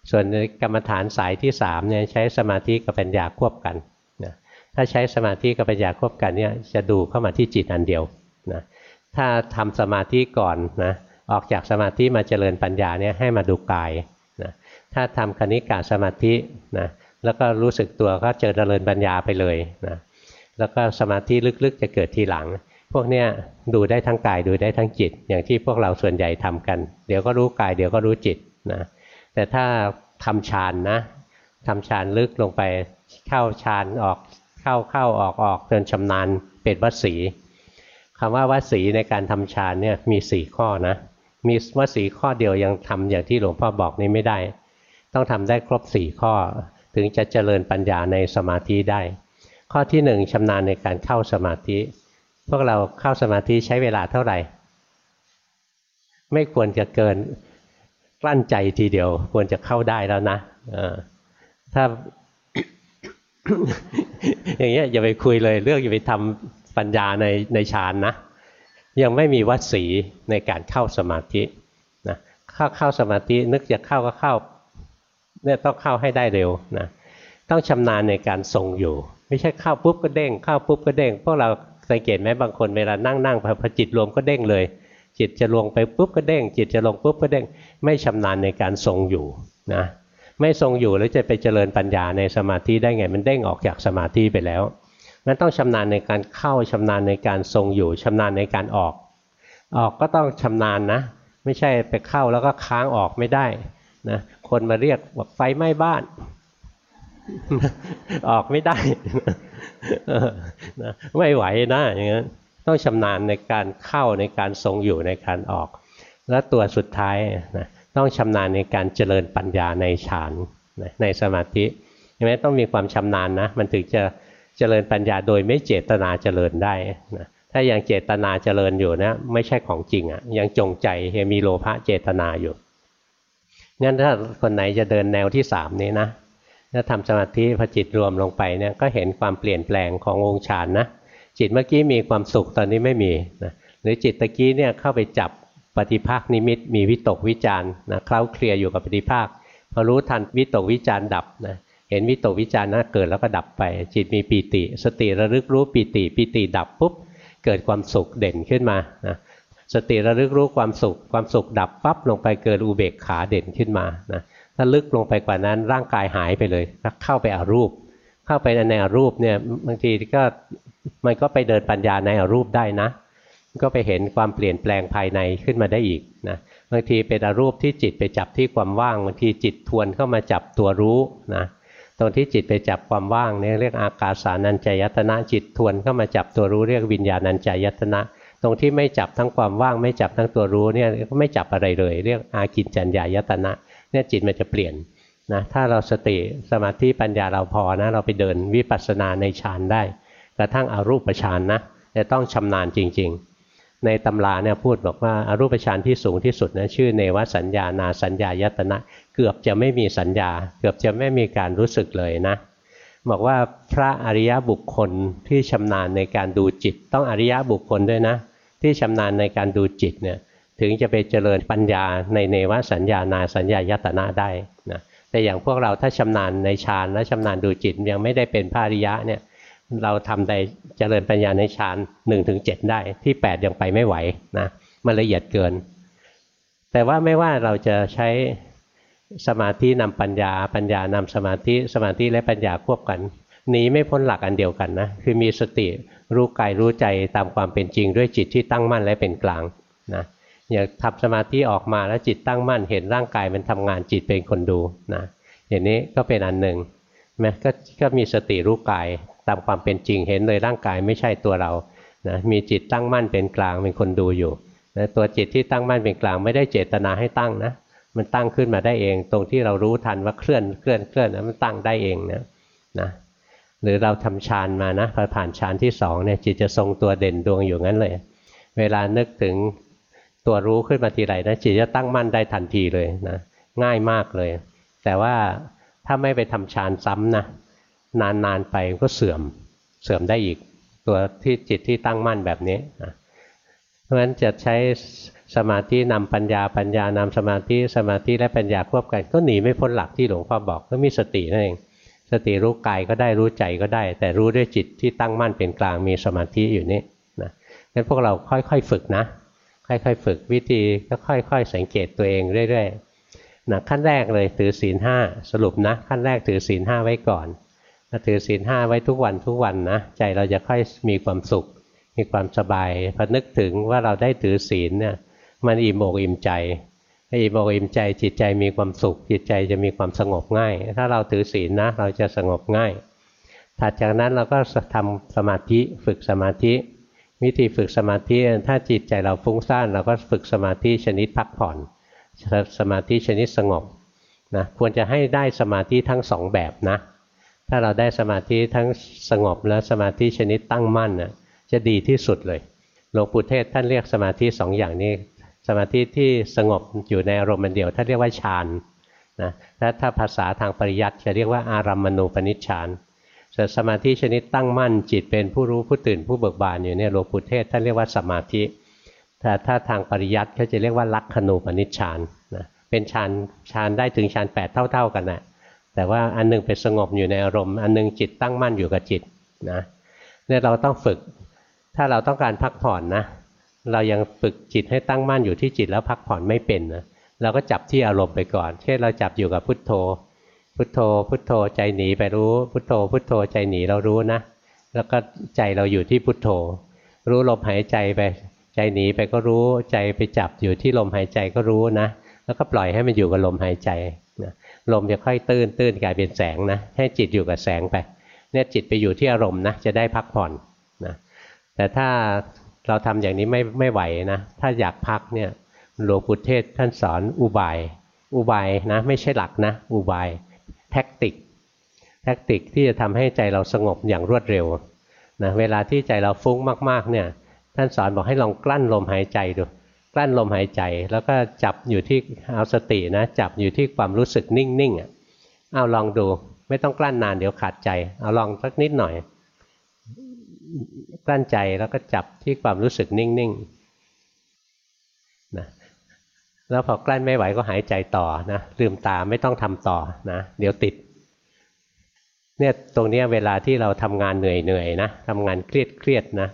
ส่วนกรรมฐานสายที่สามเนี่ยใช้สมาธิกับปัญญาควบกันนะถ้าใช้สมาธิกับปัญญาควบกันเนี่ยจะดูเข้ามาที่จิตอันเดียวนะ ถ้าทำสมาธิก่อนนะออกจากสมาธิมาเจริญปัญญาเนี่ยให้มาดูกายนะถ้าทำคณิกาสมาธินะแล้วก็รู้สึกตัวก็เจริญปัญญาไปเลยนะแล้วก็สมาธิลึกๆจะเกิดทีหลัง พวกเนี้ยดูได้ทั้งกายดูได้ทั้งจิต อย่างที่พวกเราส่วนใหญ่ทำกัน เดี๋ยวก็รู้กายเดี๋ยวก็รู้จิตนะแต่ถ้าทำฌานนะทำฌานลึกลงไปเข้าฌานออกเข้าเข้าออกออกจนชำนาญเป็นวัสี คำว่าวสีในการทำฌานเนี่ยมีสี่ข้อนะ มีวสีข้อเดียวยังทำอย่างที่หลวงพ่อบอกนี้ไม่ได้ ต้องทำได้ครบสี่ข้อ ถึงจะเจริญปัญญาในสมาธิได้ ข้อที่หนึ่งชำนาญในการเข้าสมาธิ พวกเราเข้าสมาธิใช้เวลาเท่าไหร่ ไม่ควรจะเกินกลั้นใจทีเดียว ควรจะเข้าได้แล้วนะถ้าอย่างเงี้ยอย่าไปคุยเลยเรื่องอย่าไปทำ ปัญญาในในฌานนะยังไม่มีวัดสีในการเข้าสมาธินะเข้าเข้าสมาธินึกจะเข้าก็เข้าเนี่ยต้องเข้าให้ได้เร็วนะต้องชำนาญในการทรงอยู่ ไม่ใช่เข้าปุ๊บก็เด้งเข้าปุ๊บก็เด้งพวกเราสังเกตไหมบางคนเวลานั่งนั่งพอจิตรวมก็เด้งเลย จิตจะลงไปปุ๊บก็เด้ง จิตจะลงปุ๊บก็เด้ง ไม่ชำนาญในการทรงอยู่นะไม่ทรงอยู่แล้วจะไปเจริญปัญญาในสมาธิได้ไงมันเด้งออกจากสมาธิไปแล้ว งั้นต้องชำนาญในการเข้าชำนาญในการทรงอยู่ชำนาญในการออก ออกก็ต้องชำนาญนะ ไม่ใช่ไปเข้าแล้วก็ค้างออกไม่ได้นะคนมาเรียกว่าไฟไหม้บ้าน ออกไม่ได้นะไม่ไหวนะอย่างนั้นต้องชำนาญในการเข้าในการทรงอยู่ในการออก และตัวสุดท้ายนะต้องชำนาญในการเจริญปัญญาในฌานในสมาธิใช่ไหมต้องมีความชำนาญนะ มันถึงจะ เจริญปัญญาโดยไม่เจตนาเจริญได้นะถ้ายังเจตนาเจริญอยู่นะไม่ใช่ของจริงอะ่ะยังจงใจยังมีโลภะเจตนาอยู่งั้นถ้าคนไหนจะเดินแนวที่สามนี้นะถ้าทำสมาธิพอจิตรวมลงไปเนี่ยก็เห็นความเปลี่ยนแปลงขององค์ฌานนะจิตเมื่อกี้มีความสุขตอนนี้ไม่มีนะหรือจิตตะกี้เนี่ยเข้าไปจับปฏิภาคนิมิต มีวิตกวิจาร์นะเคล้าเคลียอยู่กับปฏิภาคพอรู้ทันวิตกวิจาร์ดับนะ เห็นวิตกวิจารณ์นะเกิดแล้วก็ดับไป จิตมีปีติ สติระลึกรู้ปีติ ปีติดับปุ๊บเกิดความสุขเด่นขึ้นมานะสติระลึกรู้ความสุข ความสุขดับปั๊บลงไปเกิดอุเบกขาเด่นขึ้นมานะถ้าลึกลงไปกว่านั้นร่างกายหายไปเลยเข้าไปอารูป เข้าไปในอารูปเนี่ยบางทีก็มันก็ไปเดินปัญญาในอารูปได้นะ ก็ไปเห็นความเปลี่ยนแปลงภายในขึ้นมาได้อีกนะบางทีเป็นอารูปที่จิตไปจับที่ความว่างบางทีจิตทวนเข้ามาจับตัวรู้นะ ตรงที่จิตไปจับความว่างนี่เรียกอากาสานัญจายตนะจิตทวนเข้ามาจับตัวรู้เรียกวิญญาณัญจายตนะ ตรงที่ไม่จับทั้งความว่าง ไม่จับทั้งตัวรู้เนี่ยก็ไม่จับอะไรเลย เรียกอากินจัญญายตนะเนี่ยจิตมันจะเปลี่ยนนะถ้าเราสติสมาธิปัญญาเราพอนะเราไปเดินวิปัสสนาในฌานได้ กระทั่งอารูปฌานนะจะต้องชำนาญจริง ๆ ในตำราเนี่ยพูดบอกว่าอารูปฌานที่สูงที่สุดนะชื่อเนวสัญญานาสัญญายตนะ เกือบจะไม่มีสัญญา เกือบจะไม่มีการรู้สึกเลยนะ บอกว่าพระอริยบุคคลที่ชำนาญในการดูจิต ต้องอริยบุคคลด้วยนะ ที่ชำนาญในการดูจิตเนี่ยถึงจะไปเจริญปัญญาในเนวสัญญานาสัญญายตนะได้นะแต่อย่างพวกเราถ้าชำนาญในฌานและชำนาญดูจิตยังไม่ได้เป็นพระอริยะเนี่ยเราทำได้เจริญปัญญาในฌานหนึ่งถึงเจ็ดได้ที่แปดยังไปไม่ไหวนะมันละเอียดเกิน แต่ว่าไม่ว่าเราจะใช้ สมาธินำปัญญา ปัญญานำสมาธิ สมาธิและปัญญาควบกันหนีไม่พ้นหลักอันเดียวกันนะ คือมีสติรู้กายรู้ใจตามความเป็นจริงด้วยจิตที่ตั้งมั่นและเป็นกลางนะอย่าทำสมาธิออกมาแล้วจิตตั้งมั่น เห็นร่างกายมันทำงานจิตเป็นคนดูนะอย่างนี้ก็เป็นอันหนึ่งแม้ก็ก็มีสติรู้กายตามความเป็นจริงเห็นเลยร่างกายไม่ใช่ตัวเรานะมีจิตตั้งมั่นเป็นกลางเป็นคนดูอยู่นะตัวจิตที่ตั้งมั่นเป็นกลางไม่ได้เจตนาให้ตั้งนะ มันตั้งขึ้นมาได้เอง ตรงที่เรารู้ทันว่าเคลื่อนเคลื่อนเคลื่อนนะมันตั้งได้เองนะนะหรือเราทำฌานมานะพอผ่านฌานที่สองเนี่ยจิตจะทรงตัวเด่นดวงอยู่งั้นเลย เวลานึกถึงตัวรู้ขึ้นมาทีไรนะจิตจะตั้งมั่นได้ทันทีเลยนะง่ายมากเลย แต่ว่าถ้าไม่ไปทำฌานซ้ำนะนานๆไปก็เสื่อมเสื่อมได้อีก ตัวที่จิตที่ตั้งมั่นแบบนี้นะเพราะฉะนั้นจะใช้ สมาธินำปัญญาปัญญานำสมาธิสมาธิและปัญญาควบกัน ก็หนีไม่พ้นหลักที่หลวงพ่อบอกก็มีสตินั่นเองสติรู้กายก็ได้รู้ใจก็ได้ แต่รู้ด้วยจิตที่ตั้งมั่นเป็นกลางมีสมาธิอยู่นี่นะงั้นพวกเราค่อยๆฝึกนะ ค่อยๆฝึกวิธีก็ค่อย ๆ สังเกตตัวเองเรื่อยๆนะขั้นแรกเลยถือศีลห้าสรุปนะ ขั้นแรกถือศีลห้าไว้ก่อนถือศีลห้าไว้ทุกวันทุกวันนะใจเราจะค่อยมีความสุข มีความสบายพอนึกถึงว่าเราได้ถือศีลเนี่ย มันอิ่มอกอิ่มใจอิ่มอกอิ่มใจจิตใจมีความสุข จิตใจจะมีความสงบง่าย ถ้าเราถือศีลนะเราจะสงบง่าย ถัดจากนั้นเราก็ทำสมาธิฝึกสมาธิ วิธีฝึกสมาธิถ้าจิตใจเราฟุ้งซ่านเราก็ฝึกสมาธิชนิดพักผ่อน สมาธิชนิดสงบนะควรจะให้ได้สมาธิทั้งสองแบบนะถ้าเราได้สมาธิทั้งสงบและสมาธิชนิดตั้งมั่นนะจะดีที่สุดเลยหลวงปู่เทศท่านเรียกสมาธิสองอย่างนี้ สมาธิที่สงบอยู่ในอารมณ์เดียวท่าเรียกว่าฌานนะถ้าถ้าภาษาทางปริยัติจะเรียกว่าอารัมมณูปนิชฌานส่สมาธิชนิดตั้งมั่นจิตเป็นผู้รู้ผู้ตื่นผู้เบิกบานอยู่เนี่ยหลวงปู่เทศท่านเรียกว่าสมาธิแต่ถ้าทางปริยัติเขาจะเรียกว่าลักขณูปนิชฌานนะเป็นฌานฌานได้ถึงฌานแปดเท่า ๆกันนะแต่ว่าอันนึงเป็นสงบอยู่ในอารมณ์อันนึงจิตตั้งมั่นอยู่กับจิตนะเนี่ยเราต้องฝึก ถ้าเราต้องการพักผ่อนนะ เรายังฝึกจิตให้ตั้งมั่นอยู่ที่จิตแล้วพักผ่อนไม่เป็นนะเราก็จับที่อารมณ์ไปก่อน เช่นเราจับอยู่กับพุทโธ พุทโธ พุทโธใจหนีไปรู้ พุทโธ พุทโธใจหนีเรารู้นะ แล้วก็ใจเราอยู่ที่พุทโธ รู้ลมหายใจไป ใจหนีไปก็รู้ ใจไปจับอยู่ที่ลมหายใจก็รู้นะ แล้วก็ปล่อยให้มันอยู่กับลมหายใจนะลมจะค่อยตื้นตื้นกลายเป็นแสงนะ ให้จิตอยู่กับแสงไป เนี่ยจิตไปอยู่ที่อารมณ์นะ จะได้พักผ่อนนะ แต่ถ้า เราทำอย่างนี้ไม่ไม่ไหวนะ ถ้าอยากพักเนี่ยหลวงปู่เทศท่านสอนอุบาย อุบายนะไม่ใช่หลักนะ อุบายtactic tactic ที่จะทำให้ใจเราสงบอย่างรวดเร็วนะเวลาที่ใจเราฟุ้งมากๆเนี่ยท่านสอนบอกให้ลองกลั้นลมหายใจดู กลั้นลมหายใจ แล้วก็จับอยู่ที่เอาสตินะจับอยู่ที่ความรู้สึกนิ่งๆอะเอาลองดูไม่ต้องกลั้นนานเดี๋ยวขาดใจ เอาลองสักนิดหน่อย กลั้นใจแล้วก็จับที่ความรู้สึกนิ่งๆนะแล้วพอกลั้นไม่ไหวก็หายใจต่อนะลืมตาไม่ต้องทำต่อนะเดี๋ยวติดเนี่ยตรงนี้เวลาที่เราทำงานเหนื่อยๆนะทำงานเครียดๆนะ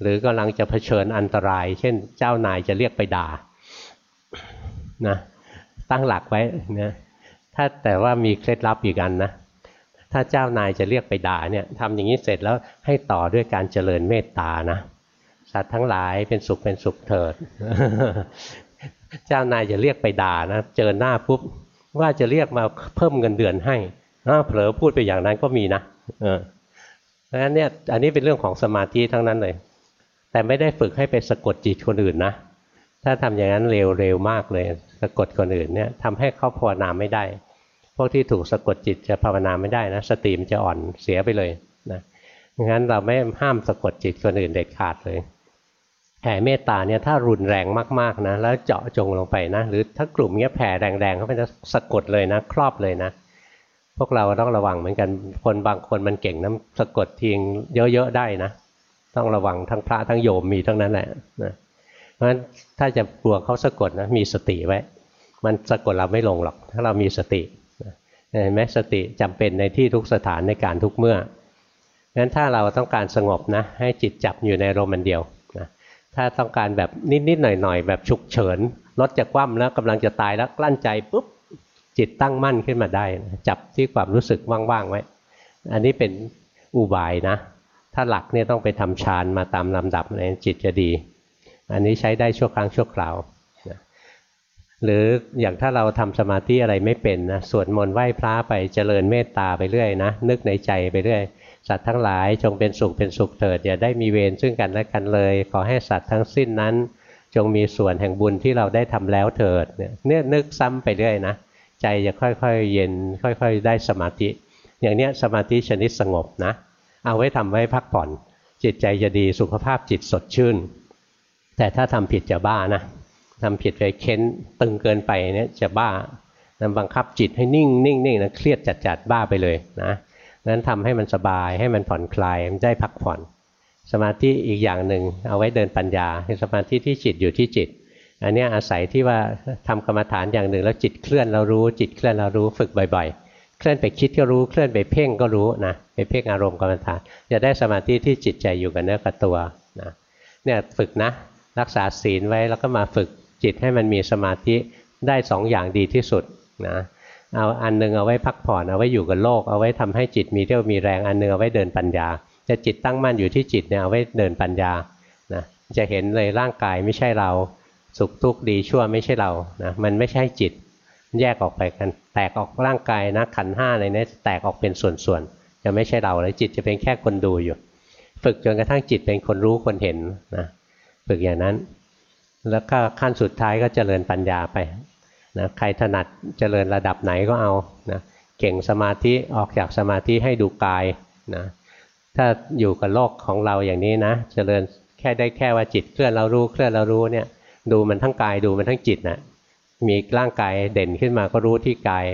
หรือกำลังจะเผชิญอันตราย เช่น เจ้านายจะเรียกไปด่านะตั้งหลักไว้นะถ้าแต่ว่ามีเคล็ดลับอีกอันนะ ถ้าเจ้านายจะเรียกไปด่าเนี่ยทำอย่างนี้เสร็จแล้วให้ต่อด้วยการเจริญเมตตานะสัตว์ทั้งหลายเป็นสุขเป็นสุขเถิด เจ้านายจะเรียกไปด่านะเจอหน้าปุ๊บว่าจะเรียกมาเพิ่มเงินเดือนให้เผลอพูดไปอย่างนั้นก็มีนะเพราะฉะนั้นเนี่ยอันนี้เป็นเรื่องของสมาธิทั้งนั้นเลย แต่ไม่ได้ฝึกให้ไปสะกดจิตคนอื่นนะถ้าทำอย่างนั้นเร็วเร็วมากเลย สะกดคนอื่นเนี่ยทำให้เขาภาวนาไม่ได้ พวกที่ถูกสะกดจิตจะภาวนาไม่ได้นะสติมันจะอ่อนเสียไปเลยนะงั้นเราไม่ห้ามสะกดจิตคนอื่นเด็ดขาดเลยแผ่เมตตาเนี่ยถ้ารุนแรงมากๆนะแล้วเจาะจงลงไปนะ หรือถ้ากลุ่มเนี้ยแผ่แรงๆเขาเป็นสะกดเลยนะครอบเลยนะ พวกเราต้องระวังเหมือนกันคนบางคนมันเก่งนะสะกดทิ้งเยอะๆได้นะ ต้องระวังทั้งพระทั้งโยมมีทั้งนั้นแหละนะเพราะฉะนั้นถ้าจะกลัวเขาสะกดนะมีสติไว้ มันสะกดเราไม่ลงหรอก ถ้าเรามีสติ เห็นไหมสติจำเป็นในที่ทุกสถานในการทุกเมื่องั้นถ้าเราต้องการสงบนะให้จิตจับอยู่ในอารมณ์เดียวนะถ้าต้องการแบบนิดๆหน่อยๆแบบฉุกเฉินรถจะคว่ำแล้วกำลังจะตายแล้วกลั้นใจปุ๊บจิตตั้งมั่นขึ้นมาได้ จับที่ความรู้สึกว่างๆไว้ อันนี้เป็นอุบายนะ ถ้าหลักเนี่ยต้องไปทำฌานมาตามลำดับในจิตจะดี อันนี้ใช้ได้ชั่วครั้งชั่วคราว หรืออย่างถ้าเราทำสมาธิอะไรไม่เป็นนะสวดมนต์ไหว้พระไปเจริญเมตตาไปเรื่อยนะนึกในใจไปเรื่อยสัตว์ทั้งหลายจงเป็นสุขเป็นสุขเถิดอย่าได้มีเวรซึ่งกันและกันเลย ขอให้สัตว์ทั้งสิ้นนั้น จงมีส่วนแห่งบุญที่เราได้ทำแล้วเถิดเนี่ยนึกซ้ำไปเรื่อยนะใจจะค่อยๆ เย็นค่อย ๆ ได้สมาธิ อย่างเนี้ยสมาธิชนิดสงบนะ เอาไว้ทำไว้พักผ่อน จิตใจจะดีสุขภาพจิตสดชื่น แต่ถ้าทำผิดจะบ้านะ ทำผิดไปเค้นตึงเกินไปเนี่ยจะบ้านั้นบังคับจิตให้นิ่งนิ่งนิ่งนะเครียดจัดจัดบ้าไปเลยนะนั้นทำให้มันสบายให้มันผ่อนคลายมันได้พักผ่อน สมาธิอีกอย่างหนึ่งเอาไว้เดินปัญญาคือสมาธิที่จิตอยู่ที่จิต อันนี้อาศัยที่ว่าทำกรรมฐานอย่างหนึ่ง แล้วจิตเคลื่อนเรารู้ จิตเคลื่อนเรารู้ฝึกบ่อยๆ เคลื่อนไปคิดก็รู้เคลื่อนไปเพ่งก็รู้นะไปเพ่งอารมณ์กรรมฐาน จะได้สมาธิที่จิตใจอยู่กับเนื้อกับตัวนะเนี่ยฝึกนะรักษาศีลไว้แล้วก็มาฝึก จิตให้มันมีสมาธิได้สองอย่างดีที่สุดนะเอาอันนึงเอาไว้พักผ่อนเอาไว้อยู่กับโลก เอาไว้ทำให้จิตมีเรี่ยวมีแรงอันนึงเอาไว้เดินปัญญาจะจิตตั้งมั่นอยู่ที่จิตเนี่ยเอาไว้เดินปัญญานะจะเห็นเลยร่างกายไม่ใช่เราสุขทุกข์ดีชั่วไม่ใช่เรานะมันไม่ใช่จิตแยกออกไปกัน แตกออกร่างกายนะขันห้าในนี้แตกออกเป็นส่วนๆจะไม่ใช่เราแล้วจิตจะเป็นแค่คนดูอยู่ ฝึกจนกระทั่งจิตเป็นคนรู้คนเห็นนะฝึกอย่างนั้น แล้วก็ขั้นสุดท้ายก็เจริญปัญญาไปนะใครถนัดเจริญระดับไหนก็เอานะเก่งสมาธิออกจากสมาธิให้ดูกายนะถ้าอยู่กับโลกของเราอย่างนี้นะ เจริญแค่ได้แค่ว่าจิตเคลื่อนเรารู้เคลื่อนเรารู้เนี่ยดูมันทั้งกายดูมันทั้งจิตนะมีร่างกายเด่นขึ้นมาก็รู้ที่กาย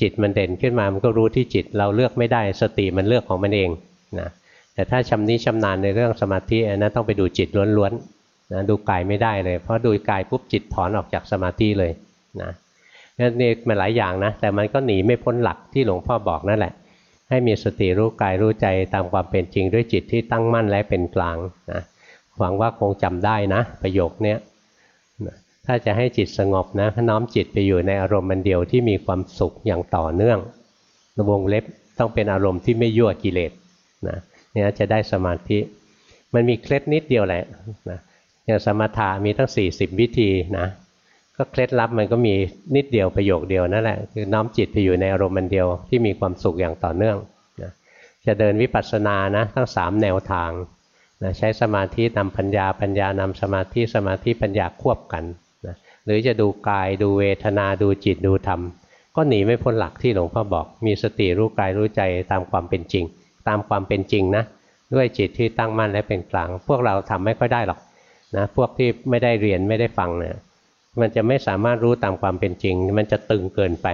จิตมันเด่นขึ้นมามันก็รู้ที่จิตเราเลือกไม่ได้สติมันเลือกของมันเองนะแต่ถ้าชำนิชำนาญในเรื่องสมาธิอันนั้นต้องไปดูจิตล้วนๆ นะดูกายไม่ได้เลย เพราะดูกายปุ๊บจิตถอนออกจากสมาธิเลยนะนี่มันหลายอย่างนะ แต่มันก็หนีไม่พ้นหลักที่หลวงพ่อบอกนั่นแหละ ให้มีสติรู้กายรู้ใจตามความเป็นจริงด้วยจิตที่ตั้งมั่นและเป็นกลางนะหวังว่าคงจำได้นะ ประโยคนี้ถ้าจะให้จิตสงบนะน้อมจิตไปอยู่ในอารมณ์มันเดียวที่มีความสุขอย่างต่อเนื่องวงเล็บต้องเป็นอารมณ์ที่ไม่ยั่วกิเลสนะเนี่ยจะได้สมาธิ มันมีเคล็ดนิดเดียวแหละนะ อย่างสมถะมีตั้ง 40 วิธีนะก็เคล็ดลับมันก็มีนิดเดียวประโยคเดียวนั่นแหละคือน้อมจิตไปอยู่ในอารมณ์มันเดียวที่มีความสุขอย่างต่อเนื่องนะจะเดินวิปัสสนานะทั้ง 3 แนวทางนะใช้สมาธินำปัญญาปัญญานำสมาธิสมาธิปัญญาควบกันนะหรือจะดูกายดูเวทนาดูจิตดูธรรม ก็หนีไม่พ้นหลักที่หลวงพ่อบอกมีสติรู้กายรู้ใจตามความเป็นจริง ตามความเป็นจริงนะด้วยจิตที่ตั้งมั่นและเป็นกลาง พวกเราทำไม่ค่อยได้หรอก นะพวกที่ไม่ได้เรียนไม่ได้ฟังเนี่ยมันจะไม่สามารถรู้ตามความเป็นจริง มันจะตึงเกินไป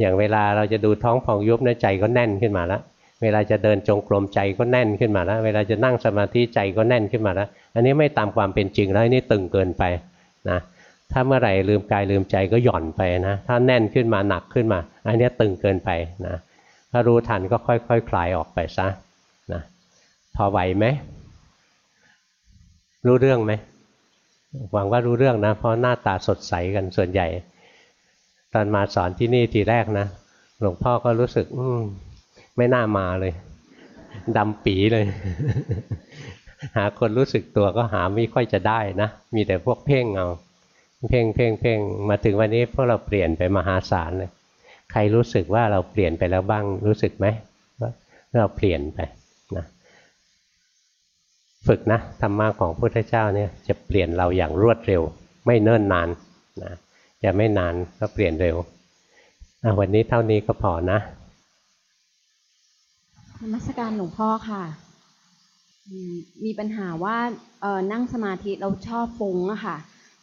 อย่างเวลาเราจะดูท้องพองยุบในใจก็แน่นขึ้นมาแล้วเวลาจะเดินจงกรมใจก็แน่นขึ้นมาแล้วเวลาจะนั่งสมาธิใจก็แน่นขึ้นมาแล้วอันนี้ไม่ตามความเป็นจริงแล้วนี่ตึงเกินไปนะถ้าเมื่อไหร่ลืมกายลืมใจก็หย่อนไปนะถ้าแน่นขึ้นมาหนักขึ้นมา อันนี้ตึงเกินไปนะถ้ารู้ทันก็ค่อยๆคคลายออกไปซะนะพอไหวไหม รู้เรื่องไหมหวังว่ารู้เรื่องนะ เพราะหน้าตาสดใสกันส่วนใหญ่ ตอนมาสอนที่นี่ทีแรกนะหลวงพ่อก็รู้สึก อืมไม่น่ามาเลยดำปีเลย หาคนรู้สึกตัวก็หาไม่ค่อยจะได้นะ มีแต่พวกเพ่งเอาเพ่งเพ่งเพ่งมาถึงวันนี้พวกเราเปลี่ยนไปมหาศาลเลยใครรู้สึกว่าเราเปลี่ยนไปแล้วบ้างรู้สึกไหมว่าเราเปลี่ยนไป ฝึกนะธรรมะของพระพุทธเจ้าเนี่ยจะเปลี่ยนเราอย่างรวดเร็ว ไม่เนิ่นนานนะจะไม่นานก็เปลี่ยนเร็ววันนี้เท่านี้ก็พอนะนมัสการหลวงพ่อค่ะมีปัญหาว่าเออนั่งสมาธิเราชอบฟุ้งอะค่ะ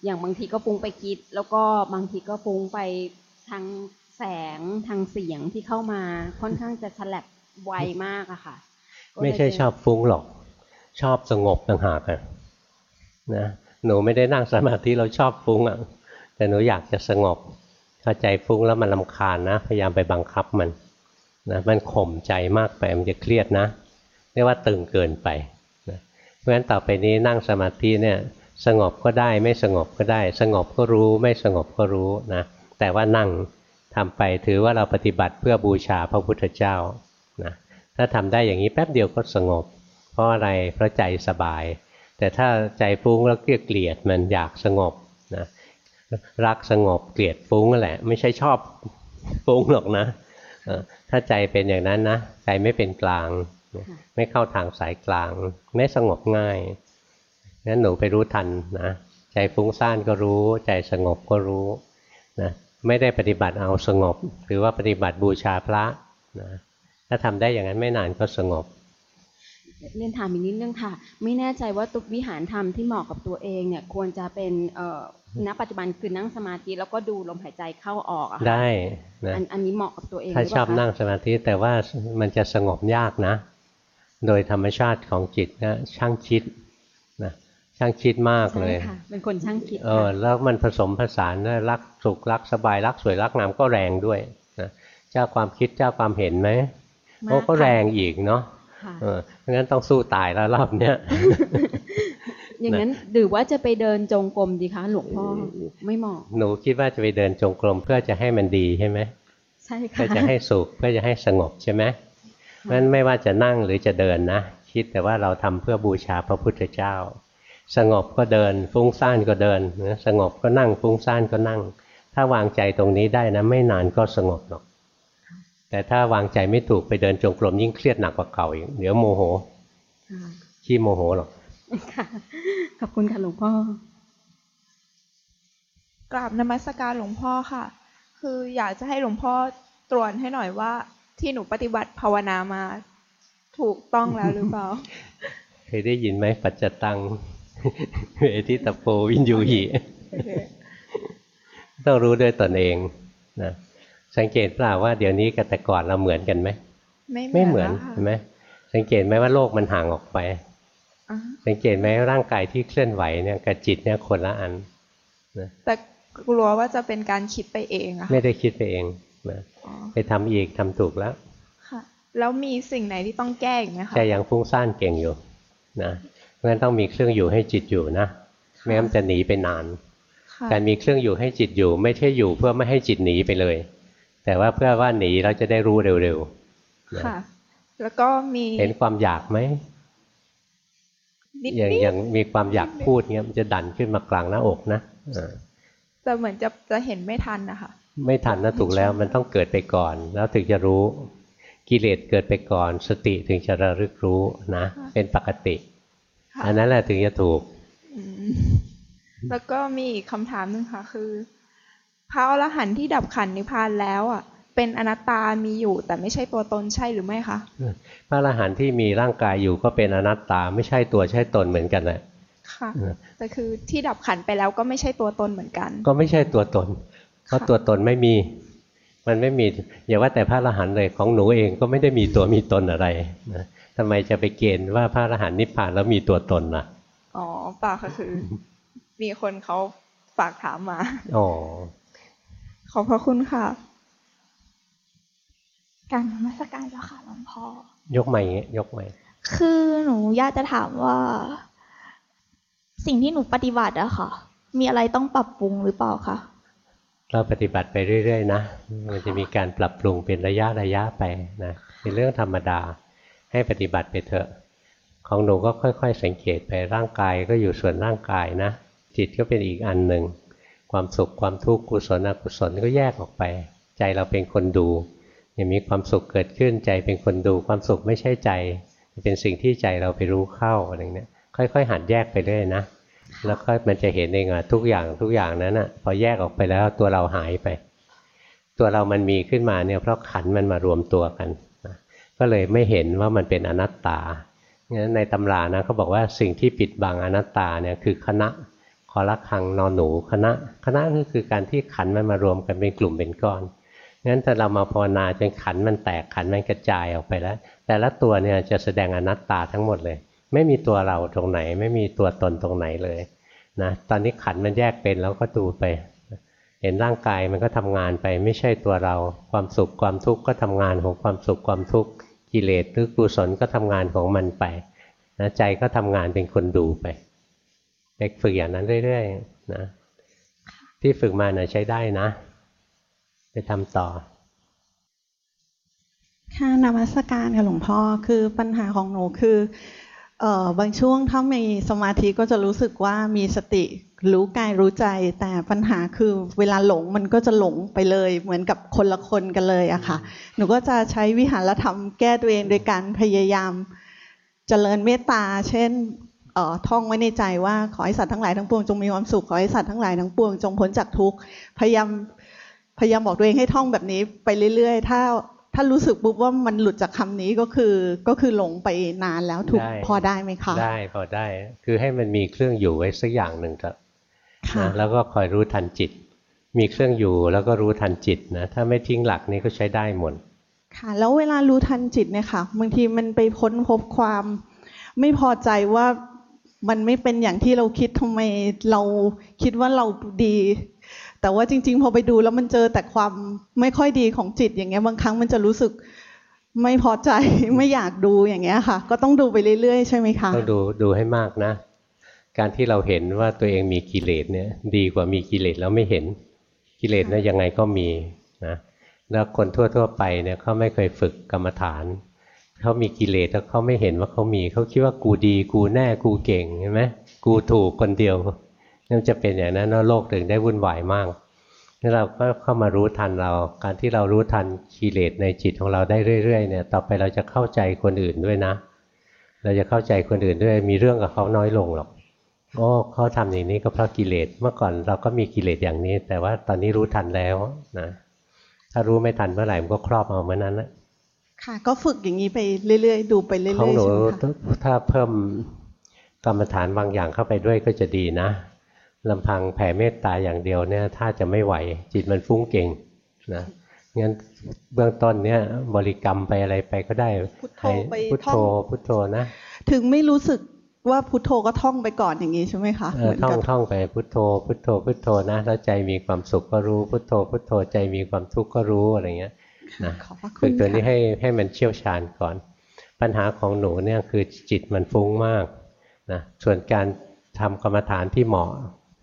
อย่างบางทีก็ฟุ้งไปคิด แล้วก็บางทีก็ฟุ้งไปทางแสงทางเสียงที่เข้ามาค่อนข้างจะฉลับไวมากอะค่ะ ไม่ใช่ชอบฟุ้งหรอก ชอบสงบต่างหากนะหนูไม่ได้นั่งสมาธิเราชอบฟุ้งอะแต่หนูอยากจะสงบเข้าใจฟุ้งแล้วมันลำคาญนะ พยายามไปบังคับมันนะมันข่มใจมากไปมันจะเครียดนะเรียกว่าตึงเกินไปนะเพราะฉะนั้นต่อไปนี้นั่งสมาธิเนี่ยสงบก็ได้ไม่สงบก็ได้ สงบก็รู้ไม่สงบก็รู้นะแต่ว่านั่งทำไปถือว่าเราปฏิบัติเพื่อบูชาพระพุทธเจ้านะถ้าทำได้อย่างนี้แป๊บเดียวก็สงบ ราะอะไรเพราะใจสบาย แต่ถ้าใจฟุ้งแล้วเกลียดเกลียดมันอยากสงบนะรักสงบเกลียดฟุ้งนั่นแหละ ไม่ใช่ชอบฟุ้งหรอกนะถ้าใจเป็นอย่างนั้นนะใจไม่เป็นกลาง ไม่เข้าทางสายกลาง ไม่สงบง่ายงั้นหนูไปรู้ทันนะใจฟุ้งซ่านก็รู้ ใจสงบก็รู้นะไม่ได้ปฏิบัติเอาสงบ หรือว่าปฏิบัติบูชาพระนะถ้าทำได้อย่างนั้นไม่นานก็สงบ เรียนถามอีกนิดนึงค่ะ ไม่แน่ใจว่าตุกวิหารธรรมที่เหมาะกับตัวเองเนี่ยควรจะเป็นเอ่อณปัจจุบันคือนั่งสมาธิแล้วก็ดูลมหายใจเข้าออกอะค่ะได้นะอันอันนี้เหมาะกับตัวเองถ้าหรืชอบเปล่คะนั่งสมาธิแต่ว่ามันจะสงบยากนะ โดยธรรมชาติของจิตนะช่างคิดนะช่างคิดมากเลยใช่ค่ะเป็นคนช่างคิดเออค่ะแล้วมันผสมผสานนะรักสุขรักสบายรักสวยรักงามก็แรงด้วยนะเจ้าความคิดเจ้าความเห็นไหมมาโอ้ก็ค่ะแรงอีกเนาะค่ะ เอองั้นต้องสู้ตายแล้วรอบเนี้ยอย่างนั้นหรือว่าจะไปเดินจงกรมดีคะหลวงพ่อไม่เหมาะหนูคิดว่าจะไปเดินจงกรมเพื่อจะให้มันดีใช่ไหมใช่เพื่ค่ะอจะให้สุขเพื่อจะให้สงบใช่ไหมเพราะฉะนั้นไม่ว่าจะนั่งหรือจะเดินนะ คิดแต่ว่าเราทำเพื่อบูชาพระพุทธเจ้า สงบก็เดิน ฟุ้งซ่านก็เดินนะสงบก็นั่งฟุ้งซ่านก็นั่ง ถ้าวางใจตรงนี้ได้นะ ไม่นานก็สงบหรอก แต่ถ้าวางใจไม่ถูกไปเดินจงกรมยิ่งเครียดหนักกว่าเก่าอีกเดี๋ยวโมโหค่ะขี้โมโหหรอกค่ะขอบคุณค่ะหลวงพ่อกราบนมัสการหลวงพ่อค่ะ คืออยากจะให้หลวงพ่อตรวจให้หน่อยว่า ที่หนูปฏิบัติภาวนามาถูกต้องแล้วหรือเปล่า เคยได้ยินไหมปัจจตังเวทิตโปวินยูหิต้องรู้ด้วยตนเองนะ สังเกตเปล่าว่าเดี๋ยวนี้กับแต่ก่อนเราเหมือนกันไหมไม่ไม่เหมือนแล้วค่ะเห็นไหมสังเกตไหมว่าโลกมันห่างออกไปอ่าสังเกตไหมว่าร่างกายที่เคลื่อนไหวเนี่ยกับจิตเนี่ยคนละอันแต่กลัวว่าจะเป็นการคิดไปเองอะค่ะไม่ได้คิดไปเองนะอ๋อไปทำอีกทำถูกแล้วค่ะแล้วมีสิ่งไหนที่ต้องแก้อีกไหมคะใจยังฟุ้งซ่านเก่งอยู่นะเพราะฉะนั้นต้องมีเครื่องอยู่ให้จิตอยู่นะไม่งั้นมันจะหนีไปนานค่ะการมีเครื่องอยู่ให้จิตอยู่ ไม่ใช่อยู่เพื่อไม่ให้จิตหนีไปเลย แต่ว่าเพื่อว่าหนีเราจะได้รู้เร็วค่ะ แล้วก็มีๆเห็นความอยากไหมนิดอย่างนิดอย่างมีความอยากพูดเงี้ยมันจะดันขึ้นมากลางหน้าอกนะเออแต่เหมือนจะจะเห็นไม่ทันนะคะไม่ทันนะถูกแล้วมันต้องเกิดไปก่อน แล้วถึงจะรู้ กิเลสเกิดไปก่อน สติถึงจะระลึกรู้นะค่ะเป็นปกติค่ะอันนั้นแหละถึงจะถูกอืมแล้วก็มีอีกคำถามหนึ่งค่ะ คือ พระอรหันต์ที่ดับขันธ์นิพพานแล้วอะเป็นอนัตตามีอยู่แต่ไม่ใช่ตัวตนใช่หรือไม่คะพระอรหันต์ที่มีร่างกายอยู่ก็เป็นอนัตตาไม่ใช่ตัวใช่ตนเหมือนกันแหละค่ะเออแต่คือที่ดับขันธ์ไปแล้วก็ไม่ใช่ตัวตนเหมือนกัน ก็ไม่ใช่ตัวตน เพราะค่ะตัวตนไม่มี มันไม่มีอย่าว่าแต่พระอรหันต์เลยของหนูเองก็ไม่ได้มีตัวมีตนอะไรนะทำไมจะไปเกณฑ์ว่าพระอรหันต์นิพพานแล้วมีตัวตนล่ะอ๋อเปล่าค่ะคือ มีคนเขาฝากถามมาอ๋อ ขอบพระคุณค่ะ การนมัสการเจ้าค่ะหลวงพ่อ ยกใหม่อย่างเงี้ยยกใหม่ คือหนูอยากจะถามว่า สิ่งที่หนูปฏิบัติอะค่ะ มีอะไรต้องปรับปรุงหรือเปล่าคะเราปฏิบัติไปเรื่อยๆนะ มันจะมีการปรับปรุงเป็นระยะระยะไปนะ เป็นเรื่องธรรมดา ให้ปฏิบัติไปเถอะ ของหนูก็ค่อย ๆ สังเกตไปร่างกายก็อยู่ส่วนร่างกายนะ จิตก็เป็นอีกอันหนึ่ง ความสุขความทุกข์กุศลอกุศลก็แยกออกไป ใจเราเป็นคนดูยังมีความสุขเกิดขึ้นใจเป็นคนดูความสุขไม่ใช่ใจ เป็นสิ่งที่ใจเราไปรู้เข้าอะไรเงี้ยค่อยๆหัดแยกไปเรื่อยนะแล้วก็มันจะเห็นเองว่าทุกอย่างทุกอย่างนั้นอะพอแยกออกไปแล้วตัวเราหายไป ตัวเรามันมีขึ้นมาเนี่ยเพราะขันธ์มันมารวมตัวกันนะก็เลยไม่เห็นว่ามันเป็นอนัตตางั้นในตำรานะเขาบอกว่าสิ่งที่ปิดบังอนัตตาเนี่ยคือคณะ คอละคังนอนหนูคณะคณะก็คือการที่ขันมันมารวมกันเป็นกลุ่มเป็นก้อนงั้นถ้าเรามาภาวนาจนขันมันแตกขันมันกระจายออกไปแล้ว แต่ละตัวเนี่ยจะแสดงอนัตตาทั้งหมดเลย ไม่มีตัวเราตรงไหน ไม่มีตัวตนตรงไหนเลยนะตอนนี้ขันมันแยกเป็นแล้วก็ดูไป เห็นร่างกายมันก็ทำงานไปไม่ใช่ตัวเรา ความสุขความทุกข์ก็ทำงานของความสุขความทุกข์กิเลสหรือกุศลก็ทำงานของมันไปนะใจก็ทำงานเป็นคนดูไป ไปฝึกอย่างนั้นเรื่อยๆนะที่ฝึกมาน่ะใช้ได้นะ ไปทำต่อ ค่ะนมัสการค่ะหลวงพ่อคือปัญหาของหนูคือเอ่อบางช่วงถ้ามีสมาธิก็จะรู้สึกว่ามีสติรู้กายรู้ใจ แต่ปัญหาคือเวลาหลงมันก็จะหลงไปเลย เหมือนกับคนละคนกันเลยอะค่ะ หนูก็จะใช้วิหารธรรมแก้ตัวเองโดยการพยายามเจริญเมตตา เช่นเอ่อ ท่องไว้ในใจว่าขอให้สัตว์ทั้งหลายทั้งปวงจงมีความสุขขอให้สัตว์ทั้งหลายทั้งปวงจงพ้นจากทุกข์พยายามพยายามบอกตัวเองให้ท่องแบบนี้ไปเรื่อยๆ ถ้าถ้ารู้สึกปุ๊บว่ามันหลุดจากคำนี้ก็คือก็คือหลงไปนานแล้วถูกได้พอได้ไหมคะได้พอได้ คือให้มันมีเครื่องอยู่ไว้สักอย่างหนึ่งครับค่ะนะแล้วก็คอยรู้ทันจิต มีเครื่องอยู่แล้วก็รู้ทันจิตนะถ้าไม่ทิ้งหลักนี้ก็ใช้ได้หมดค่ะแล้วเวลารู้ทันจิตเนี่ยค่ะบางทีมันไปค้นพบความ ไม่พอใจว่า มันไม่เป็นอย่างที่เราคิดทำไมเราคิดว่าเราดี แต่ว่าจริง ๆ พอไปดูแล้วมันเจอแต่ความไม่ค่อยดีของจิตอย่างเงี้ยบางครั้งมันจะรู้สึกไม่พอใจไม่อยากดูอย่างเงี้ยค่ะ ก็ต้องดูไปเรื่อยๆ ใช่ไหมคะต้องดูดูให้มากนะ การที่เราเห็นว่าตัวเองมีกิเลสเนี่ย ดีกว่ามีกิเลสแล้วไม่เห็นกิเลสเนี่ยยังไงก็มีนะแล้วคนทั่ว ๆ ไปเนี่ยเขาไม่เคยฝึกกรรมฐาน เขามีกิเลสแล้วเขาไม่เห็นว่าเขามีเขาคิดว่ากูดี กูแน่กูเก่งใช่ไหมกูถูกคนเดียวนั่นจะเป็นอย่างนั้นโลกถึงได้วุ่นวายมากนี่เราก็เข้ามารู้ทันเรา การที่เรารู้ทันกิเลสในจิตของเราได้เรื่อยๆเนี่ย ต่อไปเราจะเข้าใจคนอื่นด้วยนะ เราจะเข้าใจคนอื่นด้วยมีเรื่องกับเขาน้อยลงหรอกโอ้เขาทำอย่างนี้ก็เพราะกิเลสเมื่อก่อนเราก็มีกิเลสอย่างนี้ แต่ว่าตอนนี้รู้ทันแล้วนะถ้ารู้ไม่ทันเมื่อไหร่มันก็ครอบเอาเมื่อนั้นแนะ ค่ะ ก็ฝึกอย่างนี้ไปเรื่อยๆ ดูไปเรื่อยๆของหนูใช่ไหมคะถ้าเพิ่มกรรมฐานบางอย่างเข้าไปด้วยก็จะดีนะลำพังแผ่เมตตาอย่างเดียวเนี่ย ถ้าจะไม่ไหวจิตมันฟุ้งเก่งนะงั้นเบื้องต้นเนี่ยบริกรรมไปอะไรไปก็ได้พุทโธให้ไปพุทท่โธองพุทโธนะ ถึงไม่รู้สึกว่าพุทโธก็ท่องไปก่อนอย่างนี้ใช่ไหมคะเอเหอมือนท่อกังบท่องไปพุทโธ พุทโธพุทโธนะแล้วใจมีความสุขก็รู้พุทโธ พุทโธใจมีความทุกข์ก็รู้อะไรเงี้ย นะขอบพระคุฝึกณตัวนี้ค่ะให้ให้มันเชี่ยวชาญก่อน ปัญหาของหนูเนี่ยคือจิตมันฟุ้งมากนะส่วนการทำกรรมฐานที่เหมาะ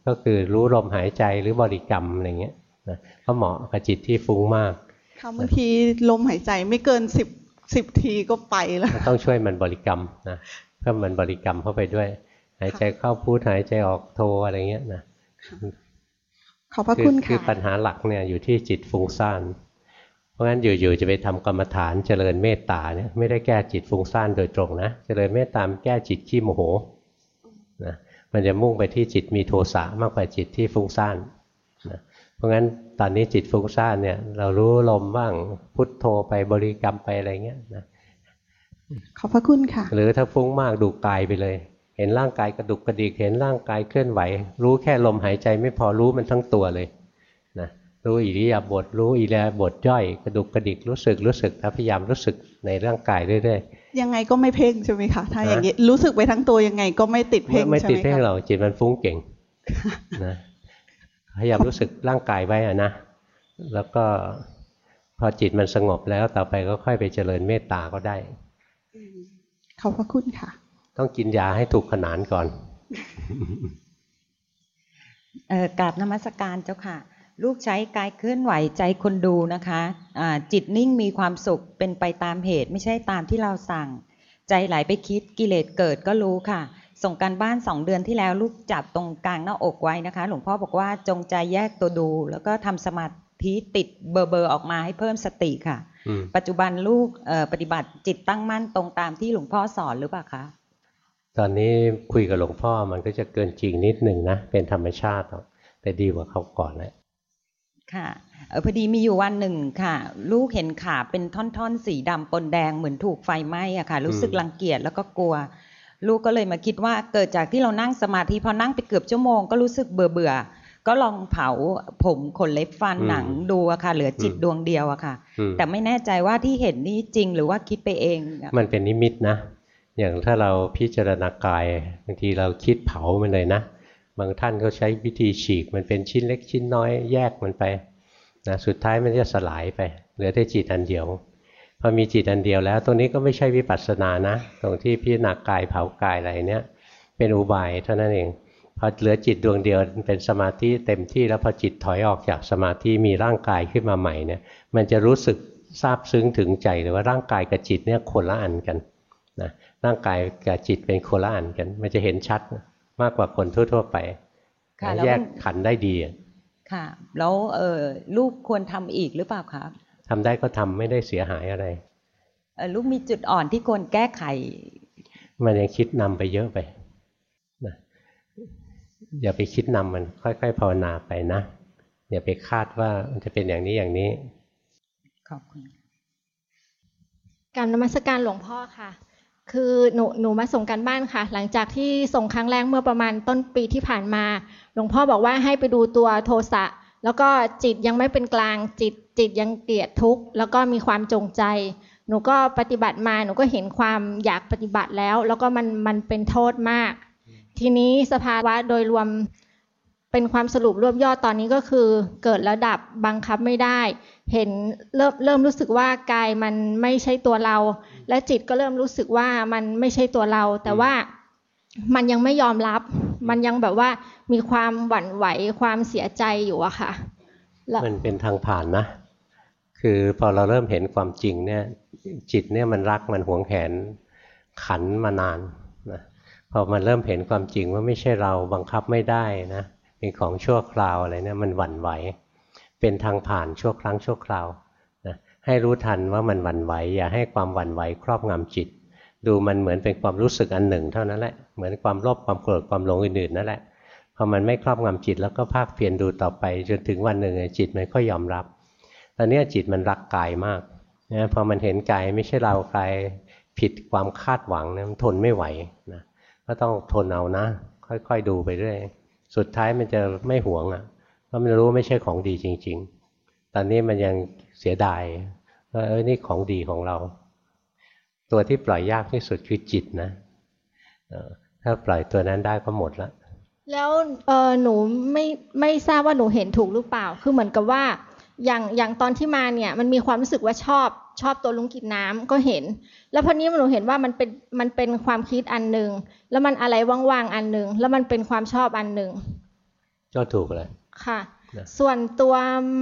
ก็คือรู้ลมหายใจหรือบริกรรมอะไรเงี้ยนะก็เหมาะกับจิตที่ฟุ้งมากค่ะบางทีลมหายใจไม่เกินสิบสิบทีก็ไปแล้วต้องช่วยมันบริกรรมนะเพิ่มมันบริกรรมเข้าไปด้วย หายใจเข้าพูดหายใจออกโทอะไรเงี้ยนะขอบพระคุณคือค่ะปัญหาหลักเนี่ยอยู่ที่จิตฟุ้งซ่าน เพราะงั้นอยู่ๆจะไปทำกรรมฐานเจริญเมตตาเนี่ยไม่ได้แก้จิตฟุ้งซ่านโดยตรงนะเจริญเมตตามนแก้จิตขี้โมโหนะมันจะมุ่งไปที่จิตมีโทสะมากกว่าจิตที่ฟุ้งซ่านนะเพราะงั้นตอนนี้จิตฟุ้งซ่านเนี่ยเรารู้ลมบ้างพุทโธไปบริกรรมไปอะไรเงี้ยนะขอบพระคุณค่ะ หรือถ้าฟุ้งมากดูกายไปเลย เห็นร่างกายกระดุกกระดิกเห็นร่างกายเคลื่อนไหว รู้แค่ลมหายใจไม่พอรู้มันทั้งตัวเลยนะ รู้อิริยาบถรู้อิริยาบถย่อย กระดุกกระดิกรู้สึกรู้สึกถ้าพยายามรู้สึกในร่างกายเรื่อยยังไงก็ไม่เพ่งใช่ไหมคะถ้าฮะอย่างนี้รู้สึกไปทั้งตัวยังไงก็ไม่ติดๆเพ่งไม่ใช่ติดไหมเพ่งคะเราจิตมันฟุ้งเก่งนะพยายามรู้สึกร่างกายไว้อะนะแล้วก็พอจิตมันสงบแล้วต่อไปก็ค่อยไปเจริญเมตตาก็ได้ขอบพระคุณค่ะ ต้องกินยาให้ถูกขนานก่อนเอ่อกราบนมัสการเจ้าค่ะ ลูกใช้กายเคลื่อนไหวใจคนดูนะคะอ่าจิตนิ่งมีความสุขเป็นไปตามเหตุไม่ใช่ตามที่เราสั่ง ใจไหลไปคิดกิเลสเกิดก็รู้ค่ะ ส่งการบ้านสองเดือนที่แล้วลูกจับตรงกลางหน้าอกไว้นะคะ หลวงพ่อบอกว่าจงใจแยกตัวดู แล้วก็ทำสมาธิติดเบอร์เบอร์ออกมาให้เพิ่มสติค่ะอืมปัจจุบันลูกเอ่อปฏิบัติจิตตั้งมั่นตรงตามที่หลวงพ่อสอนหรือเปล่าคะตอนนี้คุยกับหลวงพ่อมันก็จะเกินจริงนิดหนึ่งนะเป็นธรรมชาติหรอกแต่ดีกว่าเขาก่อนแหละ ค่ะเออพอดีมีอยู่วันหนึ่งค่ะ ลูกเห็นขาเป็นท่อนๆ สีดำปนแดงเหมือนถูกไฟไหม้อะค่ะ รู้สึกอืมรังเกียจแล้วก็กลัว ลูกก็เลยมาคิดว่าเกิดจากที่เรานั่งสมาธิพอนั่งไปเกือบชั่วโมงก็รู้สึกเบื่อเบื่อๆก็ลองเผาผมขนเล็บฟันหนังดูอะค่ะ เหลือจิตดวงเดียวอะค่ะอืมแต่ไม่แน่ใจว่าที่เห็นนี่จริงหรือว่าคิดไปเองอะมันเป็นนิมิตนะ อย่างถ้าเราพิจารณากายบางทีเราคิดเผามันเลยนะ บางท่านเขาใช้วิธีฉีกมันเป็นชิ้นเล็กชิ้นน้อยแยกมันไปนะสุดท้ายมันจะสลายไป เหลือแต่จิตอันเดียว พอมีจิตอันเดียวแล้ว ตรงนี้ก็ไม่ใช่วิปัสสนานะ ตรงที่พิจารณากายเผากายอะไรเนี้ยเป็นอุบายเท่านั้นเองพอเหลือจิตดวงเดียวเป็นสมาธิเต็มที่แล้วพอจิตถอยออกจากสมาธิมีร่างกายขึ้นมาใหม่เนี่ยมันจะรู้สึกซาบซึ้งถึงใจเลยว่าร่างกายกับจิตเนี่ยคนละอันกันนะร่างกายกับจิตเป็นคนละอันกัน มันจะเห็นชัด มากกว่าคนทั่ว ๆ ไปค่ะแล้วแยกมันขันธ์ได้ดีอะค่ะ แล้วเออลูกควรทำอีกหรือเปล่าคะทำได้ก็ทำไม่ได้เสียหายอะไรเออลูกมีจุดอ่อนที่ควรแก้ไข มันยังคิดนำไปเยอะไปนะอย่าไปคิดนำมันค่อยๆภาวนาไปนะอย่าไปคาดว่ามันจะเป็นอย่างนี้อย่างนี้ขอบคุณการนมัสการหลวงพ่อค่ะ คือหนูหนูมาส่งกันบ้านค่ะ หลังจากที่ส่งครั้งแรกเมื่อประมาณต้นปีที่ผ่านมา หลวงพ่อบอกว่าให้ไปดูตัวโทสะ แล้วก็จิตยังไม่เป็นกลางจิตจิตยังเกลียดทุกข์แล้วก็มีความจงใจ หนูก็ปฏิบัติมาหนูก็เห็นความอยากปฏิบัติแล้ว แล้วก็มันมันเป็นโทษมาก ทีนี้สภาวะโดยรวมเป็นความสรุปรวบยอดตอนนี้ก็คือ เกิดระดับบังคับไม่ได้ เห็นเริ่มเริ่มรู้สึกว่ากายมันไม่ใช่ตัวเรา และจิตก็เริ่มรู้สึกว่ามันไม่ใช่ตัวเรา แต่ว่ามันยังไม่ยอมรับ มันยังแบบว่ามีความหวั่นไหวความเสียใจอยู่อะค่ะแล้วมันเป็นทางผ่านนะ คือพอเราเริ่มเห็นความจริงเนี่ย จิตเนี่ยมันรักมันหวงแหนขันมานานนะพอมันเริ่มเห็นความจริงว่าไม่ใช่เราบังคับไม่ได้นะเป็นของชั่วคราวอะไรเนี่ยมันหวั่นไหว เป็นทางผ่านชั่วครั้งชั่วคราวนะให้รู้ทันว่ามันหวั่นไหวอย่าให้ความหวั่นไหวครอบงำจิต ดูมันเหมือนเป็นความรู้สึกอันหนึ่ง เท่านั้นแหละเหมือนความโลภความโกรธความหลงอื่นๆนั่นแหละพอมันไม่ครอบงำจิตแล้วก็ภาคเพียรดูต่อไป จนถึงวันหนึ่งจิตมันก็ยอมรับ ตอนนี้จิตมันรักกายมากนะพอมันเห็นกายไม่ใช่เรากายผิดความคาดหวังนะมันทนไม่ไหวนะก็ต้องทนเอานะ ค่อยๆดูไปเรื่อยสุดท้ายมันจะไม่หวงอะ เพราะมันรู้ว่าไม่ใช่ของดีจริง ๆ ตอนนี้มันยังเสียดายว่าเออนี่ของดีของเรา ตัวที่ปล่อยยากที่สุดคือจิตนะเออถ้าปล่อยตัวนั้นได้ก็หมดละแล้วเออหนูไม่ไม่ทราบว่าหนูเห็นถูกหรือเปล่า คือเหมือนกับว่า อย่างอย่างตอนที่มาเนี่ย มันมีความรู้สึกว่าชอบชอบตัวลุงกินน้ำก็เห็น แล้วพอนี้หนูเห็นว่ามันเป็นมันเป็นความคิดอันหนึ่งแล้วมันอะไรว่างๆอันหนึ่งแล้วมันเป็นความชอบอันหนึ่งก็ถูกเลย ค่ะนะส่วนตัว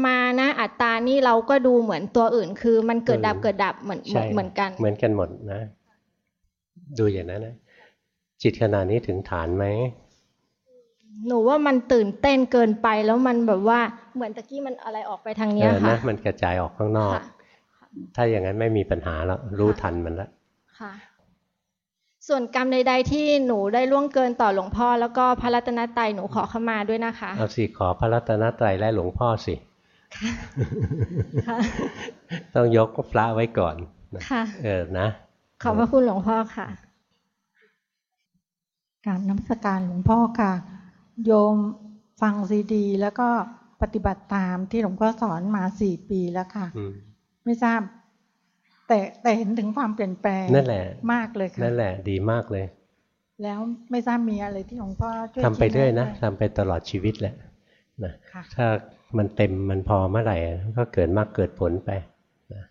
มานะอัตตานี่เราก็ดูเหมือนตัวอื่น คือมันเกิดดับอืมเกิดดับเหมือนเหมืใช่อนเหมือนกัน เหมือนกันหมดนะ ดูอย่างนั้นนะจิตขนาดนี้ถึงฐานไหมหนูว่ามันตื่นเต้นเกินไปแล้วมันแบบว่าเหมือนตะกี้มันอะไรออกไปทางเอเนี้ยอค่ะนะมันกระจายออกข้างนอกค่ะถ้าอย่างนั้นไม่มีปัญหาแล้วรู้ทันมันแล้วค่ะ ส่วนกรรมใดๆที่หนูได้ล่วงเกินต่อหลวงพ่อ แล้วก็พระรัตนตรัยหนูขอขมาด้วยนะคะเอาสิขอพระรัตนตรัยและหลวงพ่อสิค่ะต้องยกพระไว้ก่อนนะค่ะเออนะขอบพระคุณหลวงพ่อค่ะกรารน้ำสการหลวงพ่อค่ะ โยมฟังซีดี แล้วก็ปฏิบัติตามที่หลวงพ่อสอนมาสี่ปีแล้วค่ะอืมไม่ทราบ แต่แต่เห็นถึงความเปลี่ยนแปลงนั่นแหละ มากเลยค่ะนั่นแหละดีมากเลย แล้วไม่ทราบมีอะไรที่หลวงพ่อช่วยทำไปเรื่อยนะชี้แทำไปตลอดชีวิตแหละนะค่ะถ้ามันเต็มมันพอเมื่อไหร่ก็เกิดมากเกิดผลไปนะ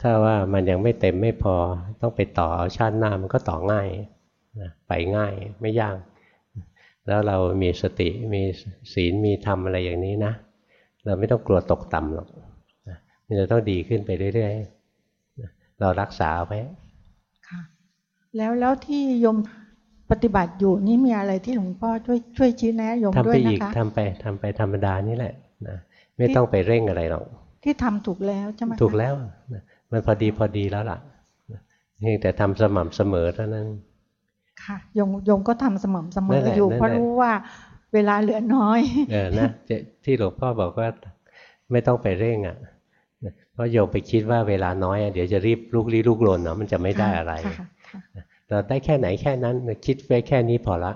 ถ้าว่ามันยังไม่เต็มไม่พอต้องไปต่อเอาชาติหน้ามันก็ต่อง่ายนะไปง่ายไม่ยากแล้วเรามีสติมีศีลมีธรรมอะไรอย่างนี้นะ เราไม่ต้องกลัวตกต่ำหรอกนะมันจะต้องดีขึ้นไปเรื่อยๆนะ เรารักษาไว้ค่ะ แล้วแล้วที่โยมปฏิบัติอยู่นี่มีอะไรที่หลวงพ่อช่วยช่วยชี้แนะโยมทำด้วไปยอีนะกคะทำไปทำไปธรรมดานี่แหละนะไม่ต้องไปเร่งอะไรหรอกที่ทำถูกแล้วใช่ไหมคะถูกแล้วนะมันพอดีพอดีแล้วล่ะเพียงแต่ทำสม่ำเสมอเท่านั้น ค่ะโยมโยมก็ทำสม่ำเสมนั่อนแหละอยู่นั่นเพราะแหละรู้ว่าเวลาเหลือน้อย เออนะจะที่หลวงพ่อบอกว่าไม่ต้องไปเร่งอะ เพราะโยมไปคิดว่าเวลาน้อยอะเดี๋ยวจะรีบลุกลี้ลุกลนเนาะมันจะไม่ได้อะไรค่ะค่ะเราได้แค่ไหนแค่นั้นคิดไว้แค่นี้พอละ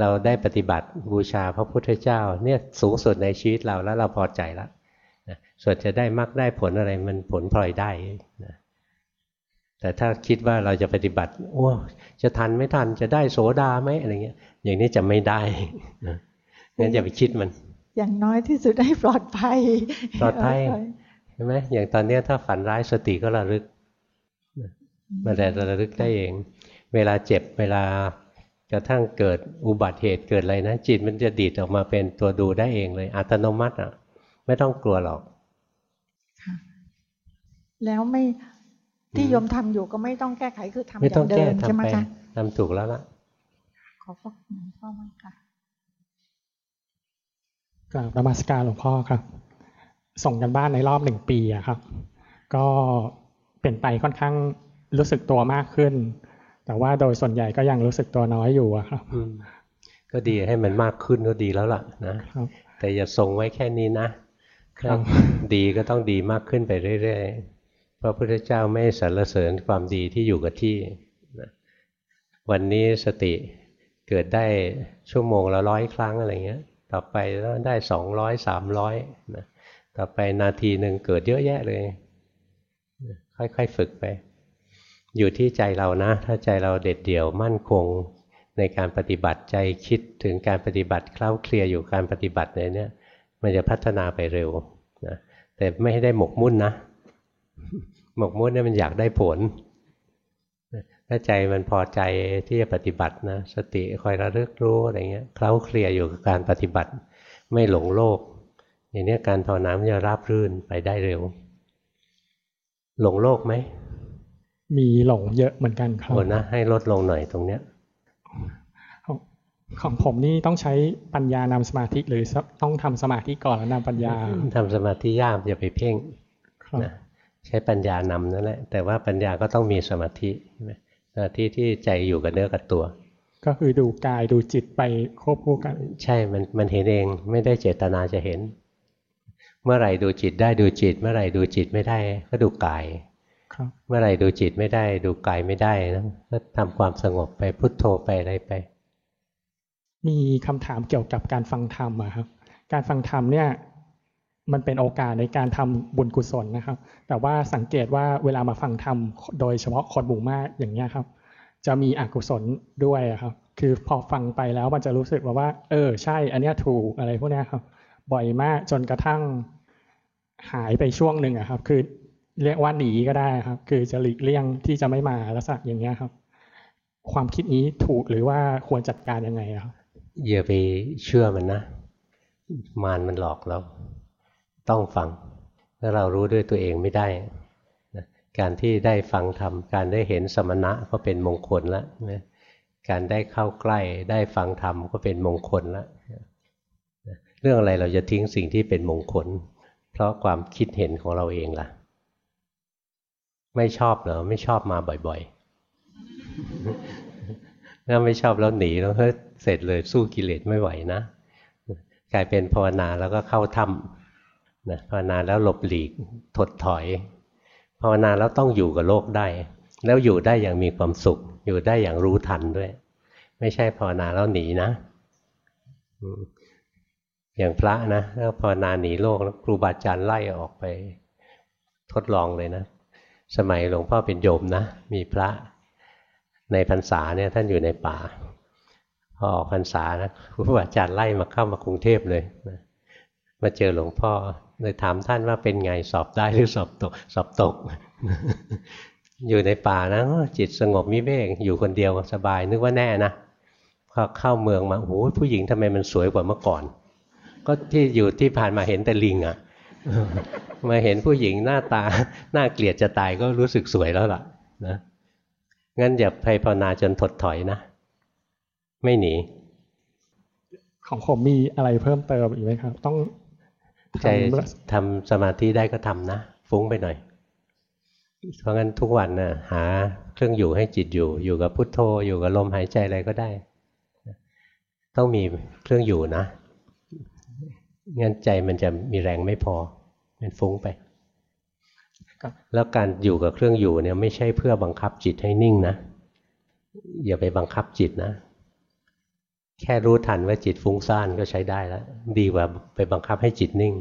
เราได้ปฏิบัติบูชาพระพุทธเจ้า เนี่ยสูงสุดในชีวิตเราแล้วเราพอใจแล้วนะส่วนจะได้มรรคได้ผลอะไรมันผลพลอยได้นะแต่ถ้าคิดว่าเราจะปฏิบัติ โอ้จะทันไม่ทันจะได้โสดาไหมอะไรเงี้ย อย่างนี้จะไม่ได้นะงั้นอย่าไปคิดมัน อย่างน้อยที่สุดให้ปลอดภัยปลอดภัย ใช่ไหมอย่างตอนเนี้ยถ้าฝันร้ายสติก็ระลึกมันแต่ระลึกได้เอง เวลาเจ็บเวลากระทั่งเกิดอุบัติเหตุเกิดอะไรนะจิตมันจะดีดออกมาเป็นตัวดูได้เองเลย อัตโนมัติอะ ไม่ต้องกลัวหรอกแล้วไม่ที่โยมทำอยู่ก็ไม่ต้องแก้ไขคือทำอไม่ต้อย่างเดิแก้มใช่ทำไหมไปคะทำถูกแล้วล่ะ ขอบพระคุณหลวงพ่อมากค่ะกราบนมัสการหลวงพ่อครับ ส่งกันบ้านในรอบหนึ่งปีอะครับ ก็เปลี่ยนไปค่อนข้างรู้สึกตัวมากขึ้น แต่ว่าโดยส่วนใหญ่ก็ยังรู้สึกตัวน้อยอยู่อะครับอืมก็ดีให้มันมากขึ้นก็ดีแล้วล่ะนะครับแต่อย่าทรงไว้แค่นี้นะครับดีก็ต้องดีมากขึ้นไปเรื่อยๆพระพุทธเจ้าไม่สรรเสริญความดีที่อยู่กับที่นะวันนี้สติเกิดได้ชั่วโมงละร้อยครั้งอะไรเงี้ย ต่อไปแล้วได้สองร้อยสามร้อยนะ ต่อไปนาทีหนึ่งเกิดเยอะแยะเลย ค่อยๆฝึกไป อยู่ที่ใจเรานะ ถ้าใจเราเด็ดเดี่ยวมั่นคงในการปฏิบัติใจคิดถึงการปฏิบัติเคล้าเคลียอยู่การปฏิบัติในเนี้ยมันจะพัฒนาไปเร็วนะแต่ไม่ให้ได้หมกมุ่นนะ หมกมุ่นเนี่ยมันอยากได้ผลถ้าใจมันพอใจที่จะปฏิบัตินะ สติคอยระลึกรู้อะไรเงี้ยเคล้าเคลียอยู่กับการปฏิบัติ ไม่หลงโลก อย่างนี้การภาวนามันจะราบรื่นไปได้เร็ว หลงโลกไหม มีหลงเยอะเหมือนกันครับโอ้นะให้ลดลงหน่อยตรงเนี้ยของของผมนี่ต้องใช้ปัญญานำสมาธิหรือต้องทำสมาธิก่อนแล้วนำปัญญาทำสมาธิยากอย่าไปเพ่งครับนะใช้ปัญญานำนั่นแหละแต่ว่าปัญญาก็ต้องมีสมาธิใช่ไหมสมาธิที่ใจอยู่กับเนื้อกับตัว ก็คือดูกายดูจิตไปควบคู่กัน ใช่มันมันเห็นเองไม่ได้เจตนาจะเห็น เมื่อไหร่ดูจิตได้ดูจิต เมื่อไหร่ดูจิตไม่ได้ ก็ดูกายครับเมื่อไหร่ดูจิตไม่ได้ ดูกายไม่ได้นะก็ทำความสงบไปพุทโธไปอะไรไป มีคำถามเกี่ยวกับการฟังธรรมอะครับ การฟังธรรมเนี่ย มันเป็นโอกาสในการทำบุญกุศลนะครับ แต่ว่าสังเกตว่าเวลามาฟังธรรมโดยเฉพาะคนหมู่มากอย่างเงี้ยครับ จะมีอกุศลด้วยอะครับ คือพอฟังไปแล้วมันจะรู้สึกว่าว่าเออใช่ อันเนี้ยถูกอะไรพวกเนี้ยครับ บ่อยมากจนกระทั่งหายไปช่วงหนึ่งอะครับ คือเรียกว่าหนีก็ได้ครับ คือจะหลีกเลี่ยงที่จะไม่มาลักษณะอย่างเงี้ยครับ ความคิดนี้ถูกหรือว่าควรจัดการยังไงครับอย่าไปเชื่อมันนะ มารมันหลอกเราต้องฟังถ้าเรารู้ด้วยตัวเองไม่ได้นะการที่ได้ฟังธรรมการได้เห็นสมณะก็เป็นมงคลแล้วนะการได้เข้าใกล้ได้ฟังธรรมก็เป็นมงคลแล้ว เรื่องอะไรเราจะทิ้งสิ่งที่เป็นมงคล เพราะความคิดเห็นของเราเองล่ะ ไม่ชอบเหรอไม่ชอบมาบ่อยๆถ้าไม่ชอบแล้วหนีแล้วเฮ้ยเสร็จเลยสู้กิเลสไม่ไหวนะกลายเป็นภาวนาแล้วก็เข้าถ้ำนะภาวนาแล้วหลบหลีกถดถอย ภาวนาแล้วต้องอยู่กับโลกได้ แล้วอยู่ได้อย่างมีความสุข อยู่ได้อย่างรู้ทันด้วย ไม่ใช่ภาวนาแล้วหนีนะ อย่างพระนะถ้าภาวนาหนีโลกแล้วครูบาอาจารย์ไล่ออกไปทดลองเลยนะ สมัยหลวงพ่อเป็นโยมนะ มีพระในพรรษาเนี่ยท่านอยู่ในป่า พอออกพรรษานะครูบาอาจารย์ไล่มาเข้ามากรุงเทพเลยนะมาเจอหลวงพ่อเลยถามท่านว่าเป็นไงสอบได้หรือสอบตก สอบตก อยู่ในป่านะจิตสงบมิเวกอยู่คนเดียวสบายนึกว่าแน่นะพอเข้าเมืองมาโอ้โหผู้หญิงทำไมมันสวยกว่าเมื่อก่อน ก็ที่อยู่ที่ผ่านมาเห็นแต่ลิงอะ่ะมาเห็นผู้หญิงหน้าตาน่าเกลียดจะตายก็รู้สึกสวยแล้วล่ะนะงั้นอย่าไปภาวนาจนถดถอยนะ ไม่หนี ของผมมีอะไรเพิ่มเติมอีกไหมครับ ต้องใจทำทำสมาธิได้ก็ทำนะ ฟุ้งไปหน่อย เพราะงั้นทุกวันนะ่ะหาเครื่องอยู่ให้จิตอยู่ อยู่กับพุทโธ อยู่กับลมหายใจอะไรก็ได้ ต้องมีเครื่องอยู่นะ งั้นใจมันจะมีแรงไม่พอ มันฟุ้งไปครับแล้วการอยู่กับเครื่องอยู่เนี่ยไม่ใช่เพื่อบังคับจิตให้นิ่งนะ อย่าไปบังคับจิตนะ แค่รู้ทันว่าจิตฟุ้งซ่านก็ใช้ได้แล้ว ดีกว่าไปบังคับให้จิตนิ่ง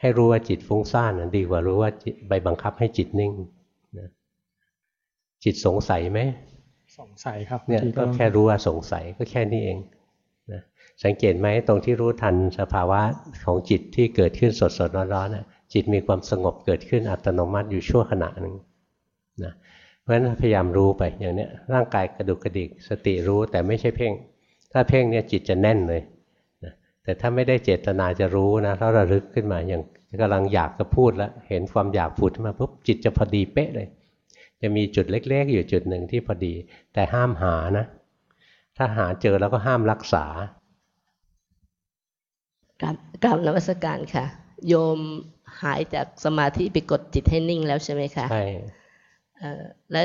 ให้รู้ว่าจิตฟุ้งซ่านน่ะดีกว่ารู้ว่าจิตไปบังคับให้จิตนิ่งนะจิตสงสัยไหม สงสัยครับเนี่ยบางทีก็แค่รู้ว่าสงสัยก็แค่นี้เองนะ สังเกตไหมตรงที่รู้ทันสภาวะของจิตที่เกิดขึ้นสดสดๆร้อนๆจิตมีความสงบเกิดขึ้นอัตโนมัติอยู่ชั่วขณะหนึ่งนะเพราะฉะนั้นพยายามรู้ไปอย่างนี้ร่างกายกระดุกกระดิกสติรู้แต่ไม่ใช่เพ่ง ถ้าเพ่งเนี่ยจิตจะแน่นเลยนะแต่ถ้าไม่ได้เจตนาจะรู้นะถ้าระลึกขึ้นมาอย่างกำลังอยากจะพูดแล้วเห็นความอยากพูดขึ้นมาปุ๊บจิตจะพอดีเป๊ะเลย จะมีจุดเล็กๆ อยู่จุดหนึ่งที่พอดี แต่ห้ามหานะ ถ้าหาเจอแล้วก็ห้ามรักษา กราบกราบนวัสการค่ะ โยมหายจากสมาธิไปกดจิตให้นิ่งแล้วใช่ไหมคะใช่เอ่อและ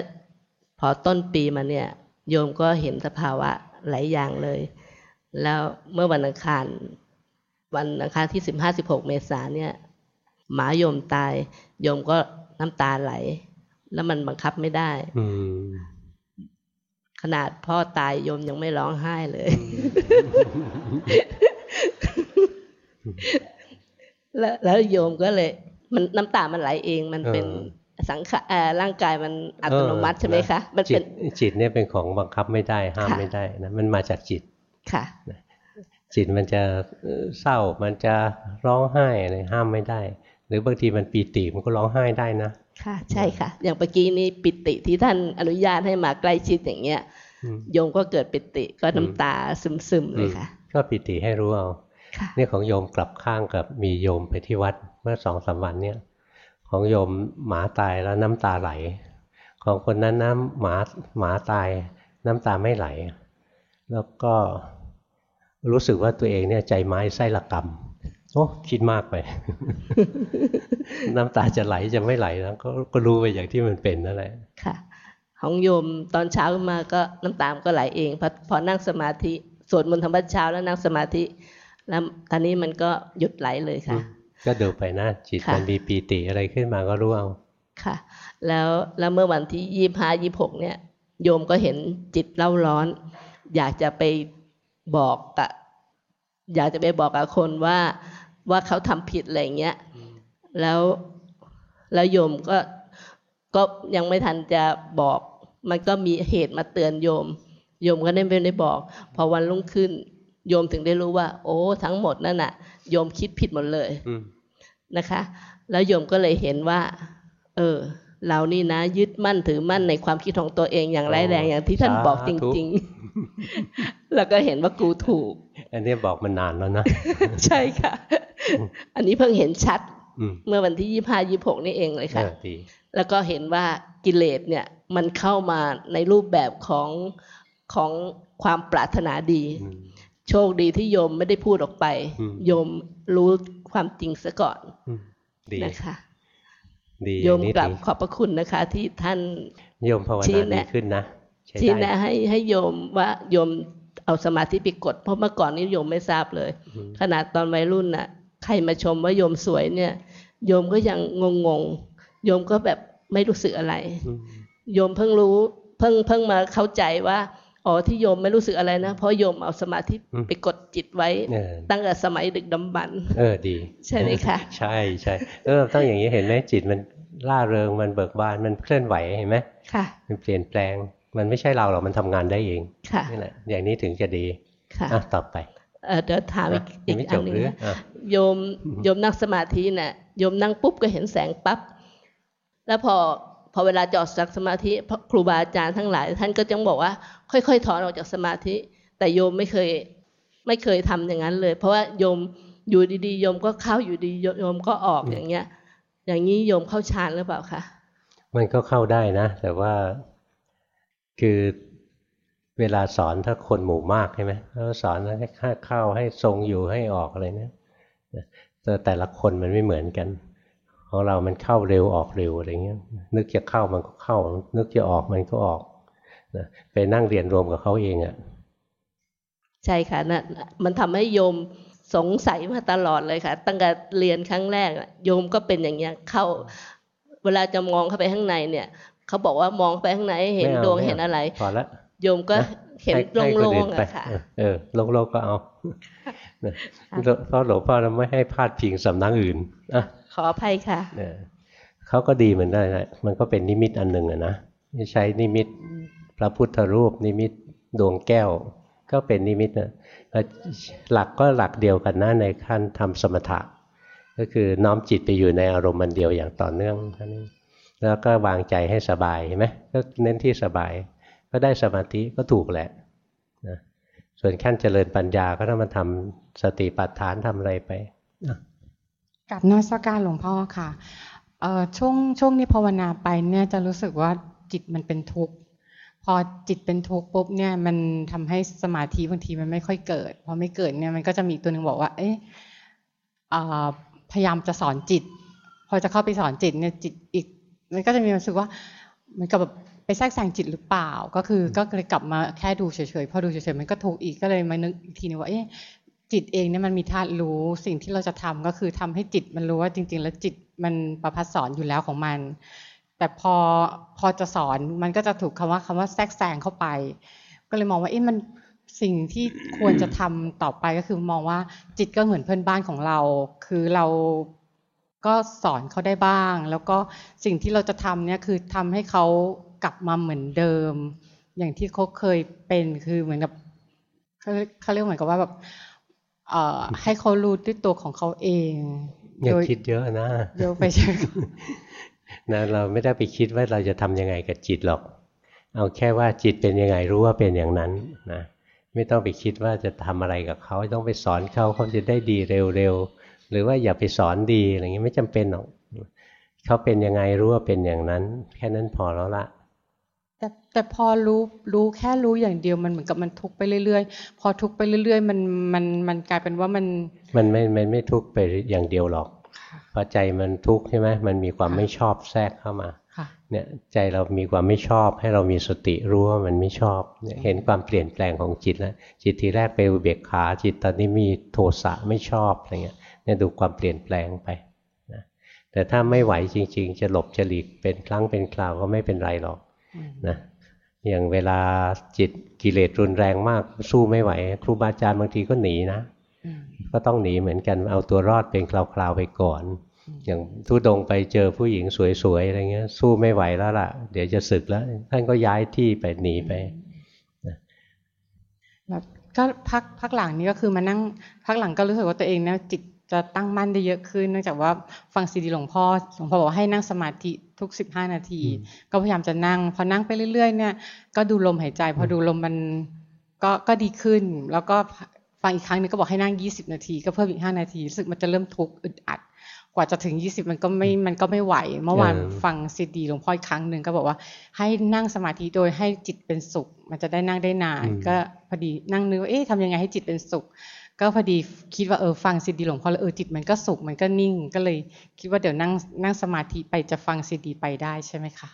พอต้นปีมาเนี่ย โยมก็เห็นสภาวะหลายอย่างเลย แล้วเมื่อวันอังคาร วันอังคารที่สิบห้าสิบหกเมษาเนี่ย หมาโยมตาย โยมก็น้ำตาไหล แล้วมันบังคับไม่ได้อืมขนาดพ่อตายโยมยังไม่ร้องไห้เลย แล้วแล้วโยมก็เลย มันน้ำตามันไหลเองมันเป็นเออสังขารเอ่อร่างกายมันอัตโนมัติใช่ไหมคะมันจิเป็ตนจิตเนี่ยเป็นของบังคับไม่ได้ห้ามค่ะไม่ได้นะมันมาจากจิตค่ะจิตมันจะเศร้ามันจะร้องไห้อะไรห้ามไม่ได้ หรือบางทีมันปีติมันก็ร้องไห้ได้นะ ค่ะ ใช่ค่ะ อย่างเมื่อกี้นี้ปิติที่ท่านอนุญาตให้มาใกล้ชิดอย่างเงี้ยอืมโยมก็เกิดปิติก็น้ำตาซึมๆเลยค่ะ ก็ปิติให้รู้เอาค่ะ เนี่ยของโยมกลับข้างกับมีโยมไปที่วัดเมื่อสองสามวันเนี่ย ของโยมหมาตายแล้วน้ำตาไหล ของคนนั้นน้ำหมาหมาตายน้ำตาไม่ไหล แล้วก็รู้สึกว่าตัวเองเนี่ยใจไม้ไส้ละกรรมโอ้คิดมากไป น้ำตาจะไหลจะไม่ไหลแล้วก็ก็รู้ไปอย่างที่มันเป็นนั่นแหละค่ะ ของโยมตอนเช้าขึ้นมาก็น้ำตามก็ไหลเองพอพอนั่งสมาธิสวดมนต์ธรรมวัดเช้าแล้วนั่งสมาธิ แล้วตอนนี้มันก็หยุดไหลเลยค่ะ ก็ดูไปนะจิตค่ะมันมีปีติอะไรขึ้นมาก็รู้เอาค่ะ แล้วแล้วเมื่อวันที่ยี่ห้ายี่หกเนี่ย โยมก็เห็นจิตเล่าร้อน อยากจะไปบอกกับอยากจะไปบอกกับคนว่าว่าเขาทำผิดอะไรอย่างเงี้ยแล้วแล้วโยมก็ก็ยังไม่ทันจะบอก มันก็มีเหตุมาเตือนโยม โยมก็ได้ไม่ได้บอก พอวันรุ่งขึ้น โยมถึงได้รู้ว่า โอ้ ทั้งหมดนั่นน่ะ โยมคิดผิดหมดเลยอืมนะคะ แล้วโยมก็เลยเห็นว่า เออ เรานี่นะ ยึดมั่นถือมั่นในความคิดของตัวเองอย่างร้ายแรงอย่างที่ท่านบอกจริง ๆ แล้วก็เห็นว่ากูถูก อันนี้บอกมันนานแล้วนะ ใช่ค่ะ อันนี้เพิ่งเห็นชัดอืมเมื่อวันที่ยี่ห้ายี่หกนี่เองเลยเอค่ะอดีแล้วก็เห็นว่ากิเลสเนี่ย มันเข้ามาในรูปแบบของของความปรารถนาดีอืม โชคดีที่โยมไม่ได้พูดออกไปอืมโยมรู้ความจริงซะก่อนอืมดีนะคะดีโยมอย่างนี้กลับดีขอบพระคุณนะคะ ที่ท่านโยมภาวชี้นาดีแนะขึ้นนะใช้ชี้ได้แนะให้ให้โยมว่าโยมเอาสมาธิไปกด เพราะเมื่อก่อนนี้โยมไม่ทราบเลยอืมขนาดตอนวัยรุ่นน่ะ ใครมาชมว่าโยมสวยเนี่ย โยมก็ยังงงๆโยมก็แบบไม่รู้สึกอะไรอืมโยมเพิ่งรู้ เพิ่งเพิ่งมาเข้าใจว่า อ๋อที่โยมไม่รู้สึกอะไรนะ เพราะโยมเอาสมาธิอืมไปกดจิตไว้เออตั้งแต่สมัยดึกดำบรรพ์เออดี ใช่ไหมคะใช่ใช่เออต้องอย่างนี้เห็นไหมจิตมันล่าเริงมันเบิกบานมันเคลื่อนไหวเห็นไหมค่ะ มันเปลี่ยนแปลงมันไม่ใช่เราหรอกมันทำงานได้เองค่ะนี่แหละอย่างนี้ถึงจะดีค่ะอะต่อไปเอ่อเดี๋ยวถามอีกอะอียังกไม่อัจนบหนึ่งหรือนะอะโยมโยมนั่งสมาธิน่ะโยมนั่งปุ๊บก็เห็นแสงปั๊บแล้วพอพ อเวลาจะออกจากสมาธิพระครูบาอาจารย์ทั้งหลาย ท่านก็จะบอกว่า ค่อยๆถอนออกจากสมาธิ แต่โยมไม่เคยไม่เคยทำอย่างนั้นเลย เพราะว่าโยมอยู่ดีๆโยมก็เข้าอยู่ดีโยมก็ออกอย่างเงี้ย อย่างนี้โยมเข้าฌานหรือเปล่าคะมันก็เข้าได้นะ แต่ว่าคือเวลาสอนถ้าคนหมู่มากใช่ไหมเขาสอนให้เข้าให้ทรงอยู่ให้ออกอะไรเนี่ยแต่แต่ละคนมันไม่เหมือนกัน ของเรามันเข้าเร็วออกเร็วอะไรเงี้ย นึกจะเข้ามันก็เข้า นึกจะออกมันก็ออกนะไปนั่งเรียนรวมกับเขาเองอะ่ะใช่ค่ะนะมันทำให้โยมสงสัยมาตลอดเลยค่ะ ตั้งแต่เรียนครั้งแรกอะโยมก็เป็นอย่างเงี้ยเข้า เวลาจะมองเข้าไปข้างในเนี่ยเขาบอกว่ามองเข้าไปข้างในเห็นไม่เอาดวงไม่เอาเห็นอะไรพอละโยมก็นะเห็นให้โล่ให้คนงอื่นๆไปอะค่ะเออเออโล่งๆก็เอานะเพราะหลวงพ่อเราไม่ให้พลาดพิงสำนักอื่นอะ ขออภัยค่ะเนีเขาก็ดีเหมือนกันนะมันก็เป็นนิมิตอันหนึ่งอะนะใช้นิมิตพระพุทธรูป นิมิตดวงแก้ว ก็เป็นนิมิตนะหลักก็หลักเดียวกันนะในขั้นทำสมถะ ก็คือน้อมจิตไปอยู่ในอารมณ์มันเดียวอย่างต่อเนื่องท่านี้แล้วก็วางใจให้สบายเห็นไหมก็เน้นที่สบาย ก็ได้สมาธิก็ถูกแหละนะส่วนขั้นเจริญปัญญาก็ต้องมาทำสติปัฏฐานทำอะไรไปนะ กับนมัสการหลวงพ่อค่ะเอ่อช่วงช่วงนี้ภาวนาไปเนี่ยจะรู้สึกว่าจิตมันเป็นทุกข์พอจิตเป็นทุกข์ปุ๊บเนี่ยมันทำให้สมาธิบางทีมันไม่ค่อยเกิดพอไม่เกิดเนี่ยมันก็จะมีตัวหนึ่งบอกว่า เอ๊ะเอ่อพยายามจะสอนจิต พอจะเข้าไปสอนจิตเนี่ยจิตอีก มันก็จะมีความรู้สึกว่าเหมันกับแบบไปแทรกแซงจิตหรือเปล่า ก็คือก็เลยกลับมาแค่ดูเฉยๆพอดูเฉยๆมันก็ถูกอีกก็เลยมานึกอีกทีนึงว่าเอ๊ะ จิตเองเนี่ยมันมีธาตุรู้สิ่งที่เราจะทำก็คือทำให้จิตมันรู้ว่าจริง ๆ แล้วจิตมันประพัดสอนอยู่แล้วของมัน แต่พอพอจะสอนมันก็จะถูกคำว่าคำว่าแทรกแซงเข้าไป ก็เลยมองว่าเอ๊ะมันสิ่งที่ควรจะทำต่อไปก็คือมองว่าจิตก็เหมือนเพื่อนบ้านของเรา คือเราก็สอนเขาได้บ้าง แล้วก็สิ่งที่เราจะทำเนี่ยคือทำให้เขากลับมาเหมือนเดิม อย่างที่เขาเคยเป็นคือเหมือนกับเขาเรียกเหมือนกับว่าแบบ ให้เขารู้ด้วยตัวของเขาเองอย่าโดยคิดเยอะนะเยอะไปใช่ไหมนะเราไม่ได้ไปคิดว่าเราจะทำยังไงกับจิตหรอก เอาแค่ว่าจิตเป็นยังไงรู้ว่าเป็นอย่างนั้นนะไม่ต้องไปคิดว่าจะทำอะไรกับเขาต้องไปสอนเขาเขาจะได้ดีเร็วๆหรือว่าอย่าไปสอนดีอะไรเงี้ยไม่จำเป็นหรอกเขาเป็นยังไงรู้ว่าเป็นอย่างนั้น แค่นั้นพอแล้วละ แต่แต่พอรู้รู้แค่รู้อย่างเดียวมันเหมือนกับมันทุกข์ไปเรื่อยๆ พอทุกข์ไปเรื่อย ๆ มันมันมันกลายเป็นว่ามัน มันไม่มันไม่ทุกข์ไปอย่างเดียวหรอกพอใจมันทุกข์ใช่ไหมมันมีความไม่ชอบแทรกเข้ามาค่ะเนี่ยใจเรามีความไม่ชอบ ให้เรามีสติรู้ว่ามันไม่ชอบเนี่ยเห็นความเปลี่ยนแปลงของจิตแล้วจิตทีแรกเป็นอุเบกขาจิตตอนนี้มีโทสะไม่ชอบอะไรเงี้ยเนี่ยดูความเปลี่ยนแปลงไปนะแต่ถ้าไม่ไหวจริง ๆ จะหลบจะหลีกเป็นครั้งเป็นคราวก็ไม่เป็นไรหรอก นะอย่างเวลาจิตกิเลสรุนแรงมากสู้ไม่ไหว ครูบาอาจารย์บางทีก็หนีนะ ก็ต้องหนีเหมือนกันเอาตัวรอดเป็นคราวๆไปก่อน อย่างทุดงค์ไปเจอผู้หญิงสวยๆอะไรเงี้ย สู้ไม่ไหวแล้วล่ะ เดี๋ยวจะศึกแล้ว ท่านก็ย้ายที่ไปหนีไปแบบก็พักพักหลังนี้ก็คือมานั่งพักหลังก็รู้สึกว่าตัวเองเนี่ยจิต จะตั้งมั่นได้เยอะขึ้น เนื่องจากว่าฟังซีดีหลวงพ่อหลวงพ่อบอกว่าให้นั่งสมาธิทุกสิบห้านาที ก็พยายามจะนั่ง พอนั่งไปเรื่อยๆเนี่ยก็ดูลมหายใจ พอดูลมมันก็ก็ดีขึ้น แล้วก็ฟังอีกครั้งหนึงก็บอกให้นั่งยี่สิบนาที ก็เพิ่มอีกห้านาทีรู้สึกมันจะเริ่มทุกข์อึดอัด กว่าจะถึงยี่สิบมันก็ไม่มันก็ไม่ไหว เมื่อวานเออฟังซีดีหลวงพ่ออีกครั้งหนึ่งก็บอกว่า ให้นั่งสมาธิโดยให้จิตเป็นสุข มันจะได้นั่งได้นาน ก็พอดีนั่งนึกว่าเอ๊ะทำยังไงให้จิตเป็นสุข ก็พอดีคิดว่าเออฟังซีดีหลวงพ่อแล้วเออจิตมันก็สุขมันก็นิ่ง ก็เลยคิดว่าเดี๋ยวนั่งนั่งสมาธิไปจะฟังซีดีไปได้ใช่ไหมคะ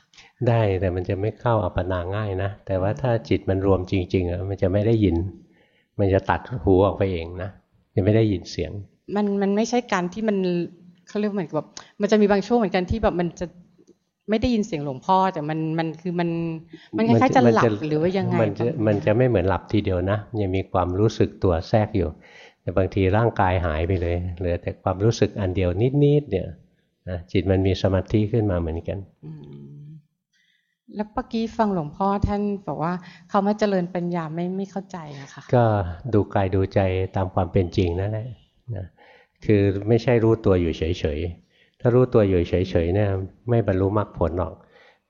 ได้แต่มันจะไม่เข้าอัปปนาง่ายนะ แต่ว่าถ้าจิตมันรวมจริงๆอะมันจะไม่ได้ยิน มันจะตัดหูออกไปเองนะจะไม่ได้ยินเสียง มันมันไม่ใช่การที่มันเขาเรียกเหมือนกับแบบมันจะมีบางช่วงเหมือนกันที่แบบมันจะ ไม่ได้ยินเสียงหลวงพ่อแต่มันมันคือมันมันคล้ายๆจะหลับหรือว่ายังไงมันจะมันจะไม่เหมือนหลับทีเดียวนะยังมีความรู้สึกตัวแทรกอยู่ แต่บางทีร่างกายหายไปเลยเหลือแต่ความรู้สึกอันเดียวนิดๆเนี่ยนะจิตมันมีสมาธิขึ้นมาเหมือนกันแล้วเมื่อกี้ฟังหลวงพ่อท่านบอกว่าเขามาเจริญปัญญาไม่ไม่เข้าใจอะค่ะก็ดูกายดูใจตามความเป็นจริงนั่นแหละนะคือไม่ใช่รู้ตัวอยู่เฉยๆ ถ้ารู้ตัวอยู่เฉยๆเนี่ยไม่บรรลุมรรคผลหรอก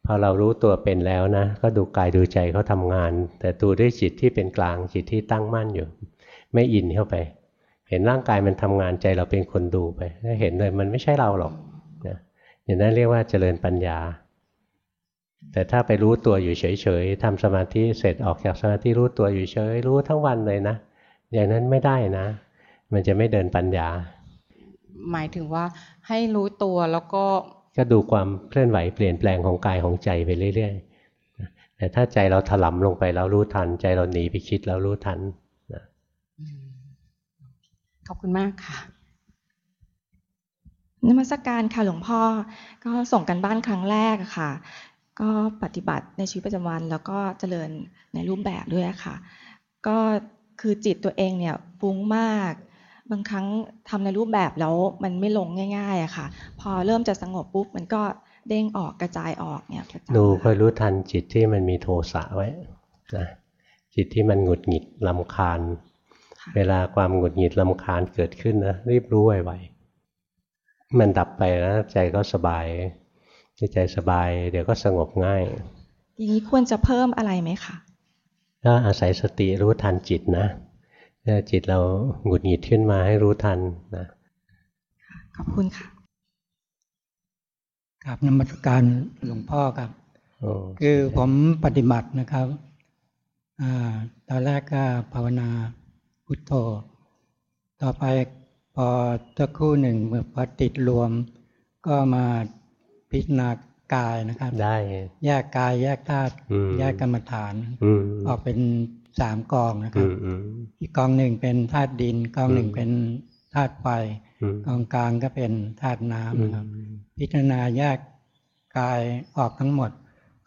พอเรารู้ตัวเป็นแล้วนะ ก็ดูกายดูใจเขาทำงาน แต่ดูด้วยจิตที่เป็นกลางจิตที่ตั้งมั่นอยู่ ไม่อินเข้าไป เห็นร่างกายมันทำงานใจเราเป็นคนดูไปถ้าเห็นเลยมันไม่ใช่เราหรอกนะอย่างนั้นเรียกว่าเจริญปัญญา แต่ถ้าไปรู้ตัวอยู่เฉยๆทำสมาธิเสร็จออกจากสมาธิรู้ตัวอยู่เฉยรู้ทั้งวันเลยนะ อย่างนั้นไม่ได้นะ มันจะไม่เดินปัญญา หมายถึงว่า ให้รู้ตัวแล้วก็ ก็ดูความเคลื่อนไหวเปลี่ยนแปลงของกายของใจไปเรื่อยๆแต่ถ้าใจเราถลำลงไปแล้วรู้ทัน ใจเราหนีไปคิดแล้วรู้ทันนะขอบคุณมากค่ะนมัสการค่ะหลวงพ่อก็ส่งกันบ้านครั้งแรกอะค่ะ ก็ปฏิบัติในชีวิตประจำวัน แล้วก็เจริญในรูปแบบด้วยอะค่ะ ก็คือจิตตัวเองเนี่ยฟุ้งมาก บางครั้งทำในรูปแบบแล้วมันไม่ลงง่ายๆอะค่ะ พอเริ่มจะสงบปุ๊บมันก็เด้งออกกระจายออกเนี่ยประจำหนูคอยรู้ทันจิตที่มันมีโทสะไว้นะจิตที่มันหงุดหงิดลำคาญ เวลาความหงุดหงิดลำคาญเกิดขึ้นนะรีบรู้ไวๆมันดับไปแล้วใจก็สบายใจสบาย เดี๋ยวก็สงบง่ายอย่างนี้ควรจะเพิ่มอะไรไหมคะก็อาศัยสติรู้ทันจิตนะ ถ้าจิตเราหงุดหงิดขึ้นมาให้รู้ทันนะขอบคุณค่ะครับนมัสการหลวงพ่อครับโอ้คือผมปฏิบัตินะครับอ่าตอนแรกก็ภาวนาพุทโธ ต่อไปพอสักครู่หนึ่งเมื่อพอติดรวม ก็มาพิจารณากายนะครับ ได้ แยกกายแยกธาตุอืมแยกกรรมฐานอืมออกเป็น สามกองนะคอืรับมอืมอีกกองหนึ่งเป็นธาตุดิน กองหนึ่งอืมเป็นธาตุไฟอืมกองกลางก็เป็นธาตุน้ำอืมนะครับ พิจารณาแยกกายออกทั้งหมด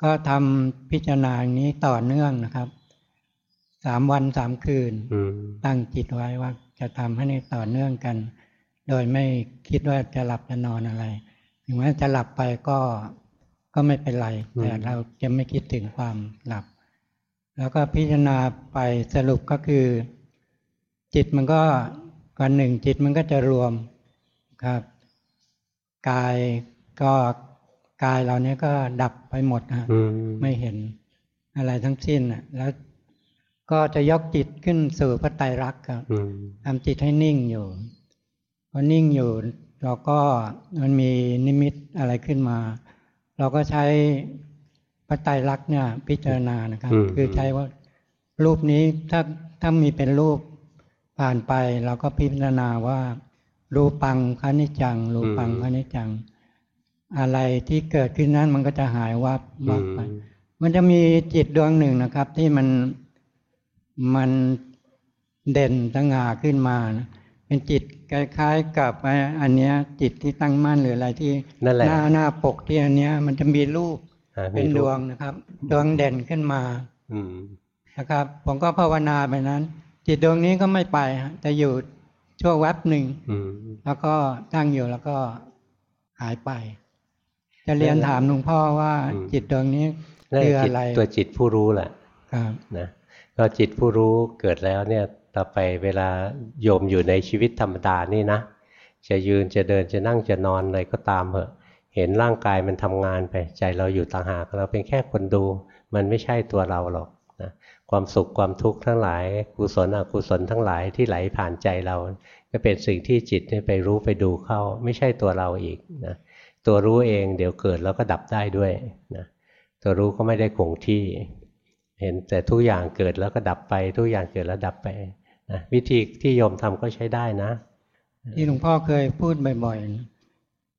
ก็ทำพิจารณาอย่างนี้ต่อเนื่องนะครับสามวันสามคืนอืมตั้งจิตไว้ว่าจะทำให้นี่ต่อเนื่องกัน โดยไม่คิดว่าจะหลับจะนอนอะไร ถึงแม้จะหลับไปก็ก็ไม่เป็นไร แต่เราจะไม่คิดถึงความหลับ แล้วก็พิจารณาไปสรุปก็คือ จิตมันก็วันหนึ่งจิตมันก็จะรวมครับกายก็กายเราเนี้ยก็ดับไปหมดนะฮะอืมไม่เห็นอะไรทั้งสิ้นน่ะแล้วก็จะยกจิตขึ้นสู่พระไตรลักษณ์ครับอืมทำจิตให้นิ่งอยู่พอนิ่งอยู่ เราก็มันมีนิมิตอะไรขึ้นมา เราก็ใช้ พระไตรลักษณ์เนี่ยพิจารณานะครับอืมคือใช้ว่ารูปนี้ถ้าถ้ามีเป็นรูปผ่านไปเราก็พิจารณาว่า รูปังคณิจจัง รูปังคณิจจัง อะไรที่เกิดขึ้นนั้นมันก็จะหายวับวับไป มันจะมีจิตดวงหนึ่งนะครับ ที่มันมันเด่นสง่าขึ้นมานะเป็นจิตคล้ายๆกับไอ้อันเนี้ยจิตที่ตั้งมั่นหรืออะไรที่นั่นแหละหน้าหน้าปกที่อันเนี้ย มันจะมีรูปอ่ามี เป็นรูปดวงนะครับ ดวงเด่นขึ้นมา อืมนะครับ ผมก็ภาวนาไปนั้น จิตดวงนี้ก็ไม่ไปฮะจะอยู่ชั่วแวบหนึ่งอืมแล้วก็ตั้งอยู่แล้วก็หายไป จะเรียนถามหลวงพ่อว่าอืมจิตดวงนี้นั่นคือจิตอะไรตัวจิตผู้รู้แหละครับนะก็จิตผู้รู้เกิดแล้วเนี่ยต่อไปเวลาโยมอยู่ในชีวิตธรรมดานี่นะจะยืนจะเดินจะนั่งจะนอนอะไรก็ตามเหอะ เห็นร่างกายมันทำงานไปใจเราอยู่ต่างหากเราเป็นแค่คนดู มันไม่ใช่ตัวเราหรอกนะความสุขความทุกข์ทั้งหลายกุศลอกุศลทั้งหลายที่ไหลผ่านใจเรา ก็เป็นสิ่งที่จิตนี่ไปรู้ไปดูเข้า ไม่ใช่ตัวเราอีกนะตัวรู้เองเดี๋ยวเกิดแล้วก็ดับได้ด้วยนะตัวรู้ก็ไม่ได้คงที่ เห็นแต่ทุกอย่างเกิดแล้วก็ดับไป ทุกอย่างเกิดแล้วดับไปนะวิธีที่โยมทำก็ใช้ได้นะ ที่หลวงพ่อเคยพูดบ่อยๆ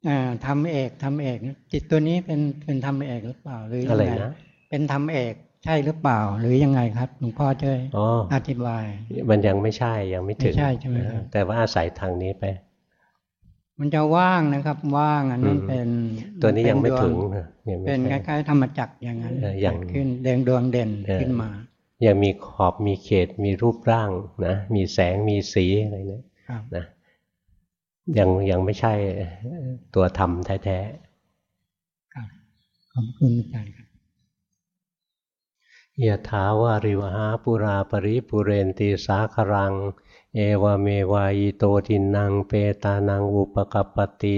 อ่าทำเอกทำเอก จิตตัวนี้เป็นเป็นทำเอกหรือเปล่าหรือยังอะไรไงนะเป็นทำเอกใช่หรือเปล่า หรือยังไงครับหลวงพ่อช่วยอ๋ออธิบาย มันยังไม่ใช่ยังไม่ถึงไม่ใช่ใช่ไหมครับแต่ว่าอาศัยทางนี้ไป มันจะว่างนะครับ ว่างอันนั้นอืมเป็น ตัวนี้ยังไม่เป็ดวถึงนะยังไม่เป็นคใช่ล้ายๆธรรมจักรอย่างนั้นเอออย่างเกิดขึ้นแดงดวงเด่นเออขึ้นมายังมีขอบมีเขตมีรูปร่างนะมีแสงมีสีอะไรเนี่ยครับนะ ยังยังไม่ใช่ตัวธรรมแท้ครับขอบคุณอาจารย์ครับๆยะถาวาริวหาปุราปริปุเรนตีสาครัง เอวเมวายโตทินังเปตานังอุปกปปติ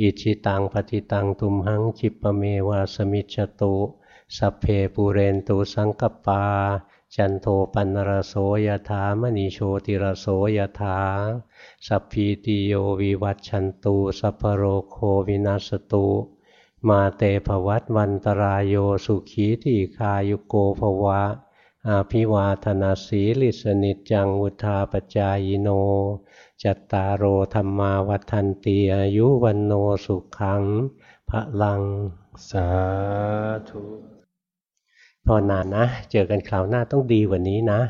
อิชิตังปฏิตังตุมหังคิปะเมวาสมิจจตุ สัพเพปูเรนตุสังกปา จันโทปันรโสยถามณีโชติรโสยถาสัพพีติโยวิวัตชันตุสัพพโรโควินัสตุมาเตภวัตวันตรายโยสุขีทีคายุโกภวะ อาภิวาธนาสีลิสนิจังวุธาปจายโน จัตตารโอธรรมาวัฏันตีอายุวันโนสุขังพระลัง สาธุ พอนานนะ เจอกันคราวหน้าต้องดีกว่านี้นะ